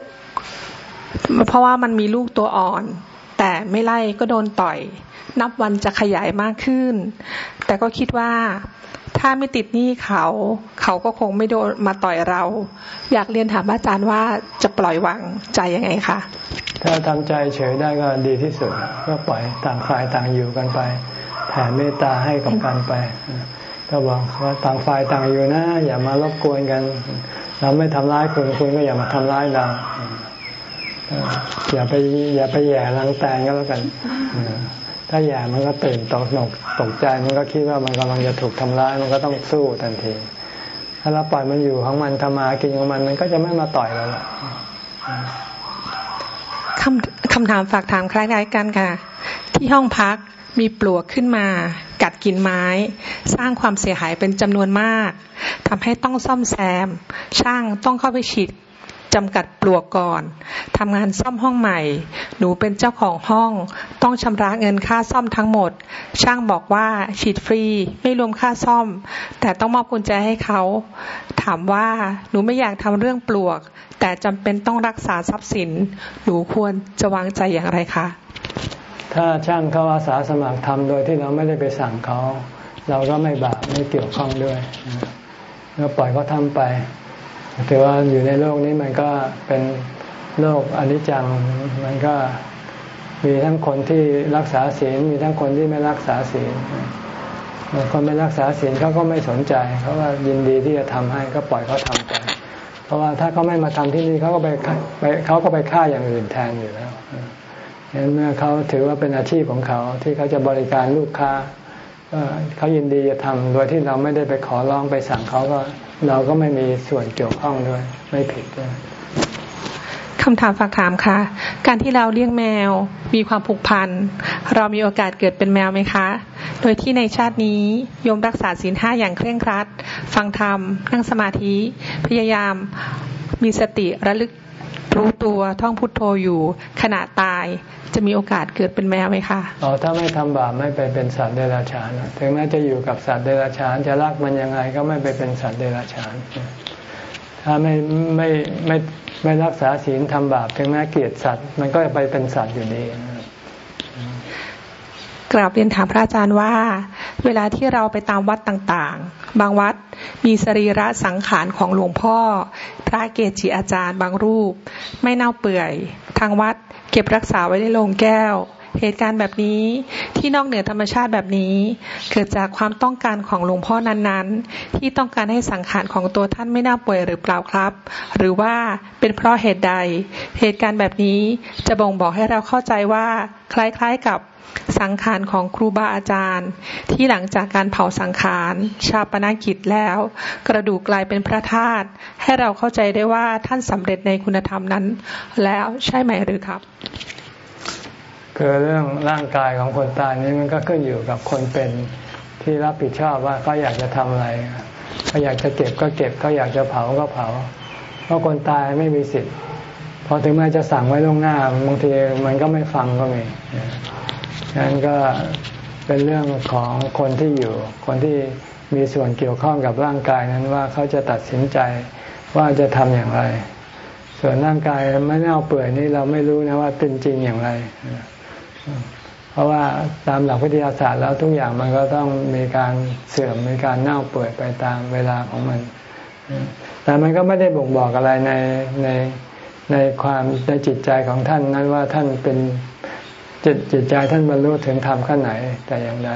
เพราะว่ามันมีลูกตัวอ่อน แต่ไม่ไล่ก็โดนต่อย นับวันจะขยายมากขึ้น แต่ก็คิดว่า ถ้าไม่ติดหนี้เขา เขาก็คงไม่โดนมาต่อยเรา อยากเรียนถามอาจารย์ว่าจะปล่อยวางใจยังไงคะถ้าทำใจเฉยได้ก็ดีที่สุดก็ปล่อยต่างฝ่ายต่างอยู่กันไปแผ่เมตตาให้กับกันไปก็บอกว่าต่างฝ่ายต่างอยู่นะ อย่ามารบกวนกัน เราไม่ทำร้ายคุณคุณก็อย่ามาทำร้ายเราอย่าไปอย่าไปแย่รังแตงก็แล้วกัน ถ้าแย่มันก็ตื่นตกหนกตกใจมันก็คิดว่ามันกำลังจะถูกทำร้ายมันก็ต้องสู้ทันทีถ้าเราปล่อยมันอยู่ของมันทำมากินของมันมันก็จะไม่มาต่อยเราหรอกคำคำถามฝากถามคล้ายๆกันค่ะ ที่ห้องพักมีปลวกขึ้นมา กัดกินไม้ สร้างความเสียหายเป็นจำนวนมากทำให้ต้องซ่อมแซม ช่างต้องเข้าไปฉีด จำกัดปลวกก่อนทำงานซ่อมห้องใหม่ หนูเป็นเจ้าของห้อง ต้องชำระเงินค่าซ่อมทั้งหมด ช่างบอกว่าฉีดฟรีไม่รวมค่าซ่อม แต่ต้องมอบกุญแจให้เขา ถามว่าหนูไม่อยากทำเรื่องปลวก แต่จำเป็นต้องรักษาทรัพย์สิน หนูควรจะวางใจอย่างไรคะถ้าช่างเขาอาสาสมัครทำโดยที่เราไม่ได้ไปสั่งเขา เราก็ไม่บาปไม่เกี่ยวข้องด้วยเราปล่อยเขาทาไป ถือว่าอยู่ในโลกนี้มันก็เป็นโลกอนิจจัง มันก็มีทั้งคนที่รักษาศีล มีทั้งคนที่ไม่รักษาศีลคนไม่รักษาศีลเขาก็ไม่สนใจเขาก็ยินดีที่จะทำให้ก็ปล่อยเขาทำไป เพราะว่าถ้าเขาไม่มาทำที่นี่เขาก็ไปไปเขาก็ไปฆ่าอย่างอื่นแทนอยู่แล้วนั้นเมื่อเขาถือว่าเป็นอาชีพของเขาที่เขาจะบริการลูกค้าเขายินดีจะทำโดยที่เราไม่ได้ไปขอร้องไปสั่งเขาก็ เราก็ไม่มีส่วนเกี่ยวข้องด้วย ไม่ผิดด้วยคำถามฝากถามค่ะ การที่เราเลี้ยงแมวมีความผูกพัน เรามีโอกาสเกิดเป็นแมวไหมคะ โดยที่ในชาตินี้ยมรักษาศีลห้าอย่างเคร่งครัด ฟังธรรม นั่งสมาธิ พยายามมีสติระลึก รู้ตัวท่องพุทโธอยู่ขณะตายจะมีโอกาสเกิดเป็นแมวไหมคะอ๋อถ้าไม่ทำบาปไม่ไปเป็นสัตว์เดรัจฉานถึงแม้จะอยู่กับสัตว์เดรัจฉานจะรักมันยังไงก็ไม่ไปเป็นสัตว์เดรัจฉาน ถ้าไม่ไม่ไม่ไม่รักษาศีลทำบาปถึงแม้เกลียดสัตว์ มันก็ไปเป็นสัตว์อยู่ดี กราบเรียนถามพระอาจารย์ว่า เวลาที่เราไปตามวัดต่างๆ บางวัดมีสรีระสังขารของหลวงพ่อ พระเกจิอาจารย์บางรูป ไม่เน่าเปื่อย ทางวัดเก็บรักษาไว้ในโรงแก้ว เหตุการณ์แบบนี้ที่นอกเหนือธรรมชาติแบบนี้ เกิดจากความต้องการของหลวงพ่อนั้นๆ ที่ต้องการให้สังขารของตัวท่านไม่น่าป่วยหรือเปล่าครับ หรือว่าเป็นเพราะเหตุใด เหตุการณ์แบบนี้จะบ่งบอกให้เราเข้าใจว่า คล้ายๆกับสังขารของครูบาอาจารย์ ที่หลังจากการเผาสังขารชาปนากิจแล้ว กระดูกกลายเป็นพระธาตุให้เราเข้าใจได้ว่าท่านสำเร็จในคุณธรรมนั้น แล้วใช่ไหมหรือครับ คือเรื่องร่างกายของคนตายนี้มันก็ขึ้นอยู่กับคนเป็นที่รับผิดชอบว่าเขาอยากจะทำอะไรเขาอยากจะเก็บก็เก็บเขาอยากจะเผาก็เผา เพราะคนตายไม่มีสิทธิ์พอถึงแม้จะสั่งไว้ล่วงหน้าบางทีมันก็ไม่ฟังก็มีนั้นก็เป็นเรื่องของคนที่อยู่ คนที่มีส่วนเกี่ยวข้องกับร่างกายนั้นว่าเขาจะตัดสินใจว่าจะทำอย่างไร ส่วนร่างกายไม่เน่าเปื่อยนี่เราไม่รู้นะว่าเป็นจริงอย่างไร เพราะว่าตามหลักวิทยาศาสตร์แล้วทุกอย่างมันก็ต้องมีการเสื่อมมีการเน่าเปื่อยไปตามเวลาของมัน แต่มันก็ไม่ได้บ่งบอกอะไรในในในความในจิตใจของท่านนั้นว่าท่านเป็นจิตจิตใจท่านบรรลุถึงธรรมขั้นไหนแต่อย่างใด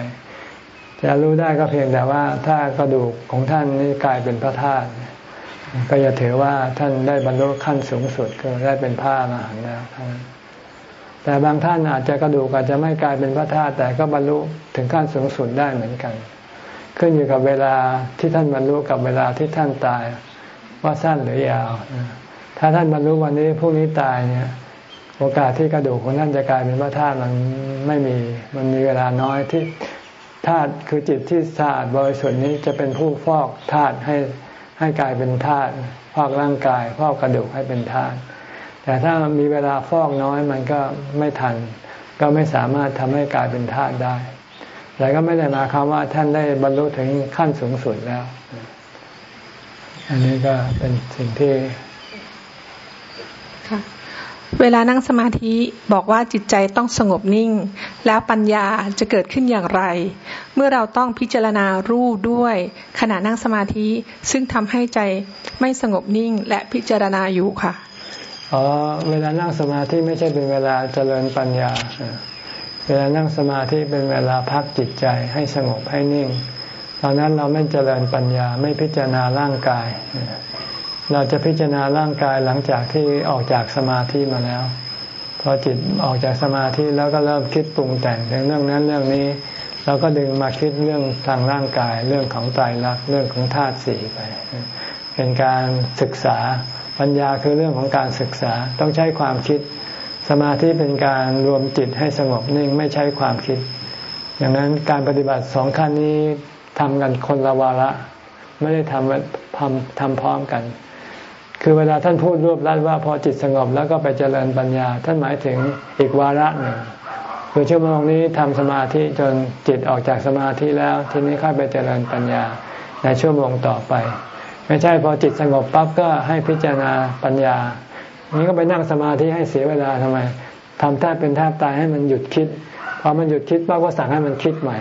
จะรู้ได้ก็เพียงแต่ว่าถ้ากระดูกของท่านนี่กลายเป็นพระธาตุก็จะถือว่าท่านได้บรรลุขั้นสูงสุดคือได้เป็นพระอรหันต์แล้ว แต่บางท่านอาจจะกระดูกอาจจะไม่กลายเป็นพระธาตุแต่ก็บรรลุถึงขั้นสูงสุดได้เหมือนกัน ขึ้นอยู่กับเวลาที่ท่านบรรลุกับเวลาที่ท่านตาย ว่าสั้นหรือยาว ถ้าท่านบรรลุวันนี้พรุ่งนี้ตายเนี่ยโอกาสที่กระดูกของท่านจะกลายเป็นพระธาตุมันไม่มีมันมีเวลาน้อยที่ธาตุคือจิตที่สะอาดบริสุทธิ์นี้จะเป็นผู้ฟอกธาตุให้ให้กลายเป็นธาตุฟอกร่างกายฟอกกระดูกให้เป็นธาตุ แต่ถ้ามีเวลาฟอกน้อยมันก็ไม่ทัน ก็ไม่สามารถทำให้กลายเป็นธาตุได้ แต่ก็ไม่ได้มาคำว่าท่านได้บรรลุถึงขั้นสูงสุดแล้ว อันนี้ก็เป็นสิ่งที่เวลานั่งสมาธิบอกว่าจิตใจต้องสงบนิ่ง แล้วปัญญาจะเกิดขึ้นอย่างไร เมื่อเราต้องพิจารณารูปด้วย ขณะนั่งสมาธิซึ่งทำให้ใจไม่สงบนิ่งและพิจารณาอยู่ค่ะ อ๋อเวลานั่งสมาธิไม่ใช่เป็นเวลาเจริญปัญญา เวลานั่งสมาธิเป็นเวลาพักจิตใจให้สงบให้นิ่ง ตอนนั้นเราไม่เจริญปัญญาไม่พิจารณาร่างกาย เราจะพิจารณาร่างกายหลังจากที่ออกจากสมาธิมาแล้ว พอจิตออกจากสมาธิแล้วก็เริ่มคิดปรุงแต่งเรื่องนั้นเรื่องนี้ เราก็ดึงมาคิดเรื่องทางร่างกายเรื่องของไตรลักษณ์เรื่องของธาตุสี่ไป เป็นการศึกษา ปัญญาคือเรื่องของการศึกษาต้องใช้ความคิด สมาธิเป็นการรวมจิตให้สงบนิ่งไม่ใช้ความคิด อย่างนั้นการปฏิบัติสองขั้นนี้ทำกันคนละวาระ ไม่ได้ทำทำทำพร้อมกัน คือเวลาท่านพูดรวบรัดว่าพอจิตสงบแล้วก็ไปเจริญปัญญา ท่านหมายถึงอีกวาระหนึ่งคือชั่วโมงนี้ทำสมาธิจนจิตออกจากสมาธิแล้ว ทีนี้ค่อยไปเจริญปัญญาในชั่วโมงต่อไป ไม่ใช่พอจิตสงบปั๊บก็ให้พิจารณาปัญญานี้ก็ไปนั่งสมาธิให้เสียเวลาทำไมทำแทบเป็นแทบตายให้มันหยุดคิดพอมันหยุดคิดปั๊บก็สั่งให้มันคิดใหม่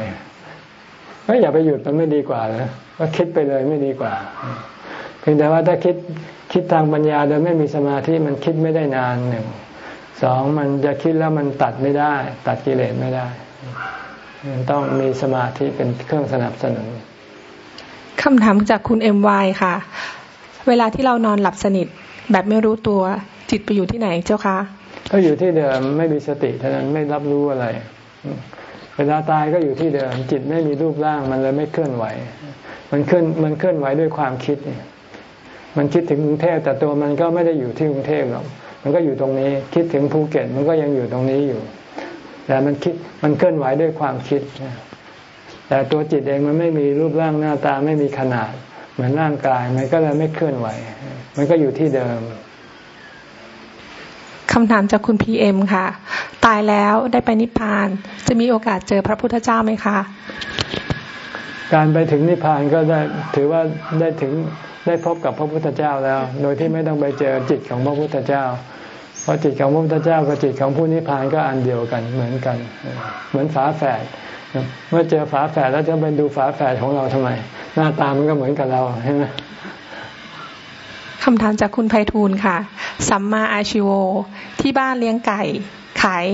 ก็อย่าไปหยุดมันไม่ดีกว่าเลยก็คิดไปเลยไม่ดีกว่า เพียงแต่ว่าถ้าคิดคิดทางปัญญาโดยไม่มีสมาธิมันคิดไม่ได้นานหนึ่งสองมันจะคิดแล้วมันตัดไม่ได้ ตัดกิเลสไม่ได้มันต้องมีสมาธิเป็นเครื่องสนับสนุน คำถามจากคุณเอ็มวค่ะ เวลาที่เรานอนหลับสนิท แบบไม่รู้ตัวจิตไปอยู่ที่ไหนเจ้าคะ ก็อยู่ที่เดิมไม่มีสติเท่านั้นไม่รับรู้อะไร เวลาตายก็อยู่ที่เดิม จิตไม่มีรูปร่างมันเลยไม่เคลื่อนไหว มันเคลื่อนมันเคลื่อนไหวด้วยความคิดเนี่ยมันคิดถึงกรุงเทพแต่ตัวมันก็ไม่ได้อยู่ที่กรุงเทพหรอกมันก็อยู่ตรงนี้คิดถึงภูเก็ตมันก็ยังอยู่ตรงนี้อยู่แต่มันคิดมันเคลื่อนไหวด้วยความคิด แต่ตัวจิตเองมันไม่มีรูปร่างหน้าตาไม่มีขนาด เหมือนร่างกายมันก็เลยไม่เคลื่อนไหว มันก็อยู่ที่เดิมคำถามจากคุณพีเอ็มค่ะ ตายแล้วได้ไปนิพพาน จะมีโอกาสเจอพระพุทธเจ้าไหมคะ การไปถึงนิพพานก็ได้ถือว่าได้ถึงได้พบกับพระพุทธเจ้าแล้ว โดยที่ไม่ต้องไปเจอจิตของพระพุทธเจ้า เพราะจิตของพระพุทธเจ้ากับจิตของผู้นิพพานก็อันเดียวกันเหมือนกัน เหมือนฝาแฝด เมื่อเจอฝาแฝดแล้วจะไปดูฝาแฝดของเราทำไม หน้าตามันก็เหมือนกับเราใช่ไหมคำถามจากคุณไพฑูรย์ค่ะ สัมมาอาชิโว ที่บ้านเลี้ยงไก่ ขาย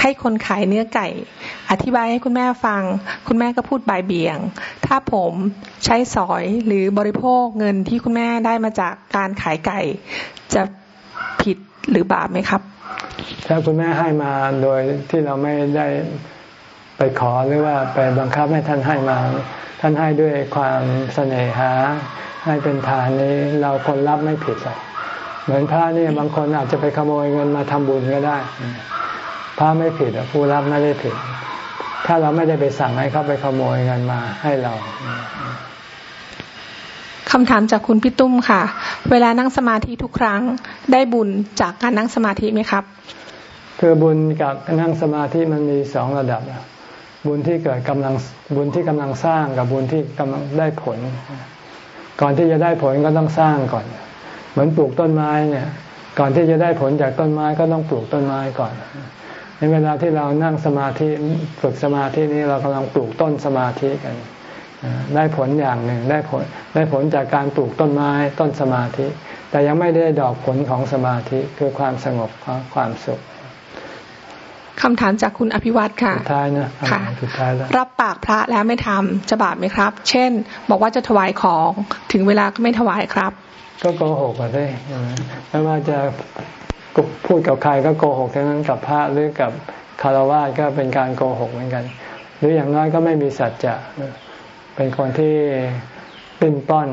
ให้คนขายเนื้อไก่ อธิบายให้คุณแม่ฟัง คุณแม่ก็พูดบ่ายเบี่ยง ถ้าผมใช้สอยหรือบริโภคเงินที่คุณแม่ได้มาจากการขายไก่ จะผิดหรือบาปไหมครับ ถ้าคุณแม่ให้มาโดยที่เราไม่ได้ ไปขอหรือว่าไปบังคับให้ท่านให้มา ท่านให้ด้วยความเสน่หา ให้เป็นทานนี้เราคนรับไม่ผิดหรอกเหมือนพระนี่บางคนอาจจะไปขโมยเงินมาทำบุญก็ได้พระไม่ผิดผู้รับไม่ได้ผิด ถ้าเราไม่ได้ไปสั่งให้เขาไปขโมยเงินมาให้เราคำถามจากคุณพี่ตุ้มค่ะ เวลานั่งสมาธิทุกครั้งได้บุญจากการนั่งสมาธิไหมครับ คือบุญกับนั่งสมาธิมันมีสองระดับ บุญที่เกิดกำลังบุญที่กำลังสร้างกับบุญที่กำลังได้ผล ก่อนที่จะได้ผลก็ต้องสร้างก่อน เหมือนปลูกต้นไม้เนี่ย ก่อนที่จะได้ผลจากต้นไม้ก็ต้องปลูกต้นไม้ก่อนในเวลาที่เรานั่งสมาธิฝึกสมาธินี้เรากำลังปลูกต้นสมาธิกัน ได้ผลอย่างหนึ่งได้ผลได้ผลจากการปลูกต้นไม้ต้นสมาธิ แต่ยังไม่ได้ดอกผลของสมาธิคือความสงบความสุข คำถามจากคุณอภิวัตค่ะสุดท้ายนะค่ะสุดท้ายแล้วรับปากพระแล้วไม่ทำจะบาปไหมครับ เช่น บอกว่าจะถวายของถึงเวลาก็ไม่ถวายครับ ก็โกหกอะสิไม่ว่าจะพูดกับใครก็โกหกทั้งนั้นกับพระหรือกับคารวะก็เป็นการโกหกเหมือนกัน หรืออย่างน้อยก็ไม่มีสัจจะเป็นคนที่ปิ้นป้อน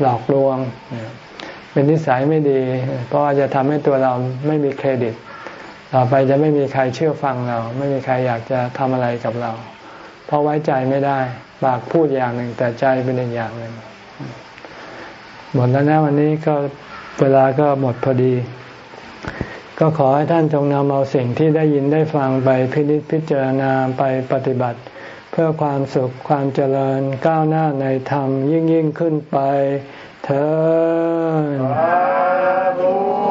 หลอกลวง เป็นนิสัยไม่ดี เพราะว่าจะทำให้ตัวเราไม่มีเครดิต ต่อไปจะไม่มีใครเชื่อฟังเรา ไม่มีใครอยากจะทำอะไรกับเรา เพราะไว้ใจไม่ได้ ปากพูดอย่างหนึ่ง แต่ใจเป็นอีกอย่างหนึ่งหมดแล้วนะวันนี้ก็เวลาก็หมดพอดี ก็ขอให้ท่านจงนำเอาสิ่งที่ได้ยินได้ฟังไปพิจิตพิจารณาไปปฏิบัติ เพื่อความสุขความเจริญก้าวหน้าในธรรมยิ่งยิ่งขึ้นไปเถิด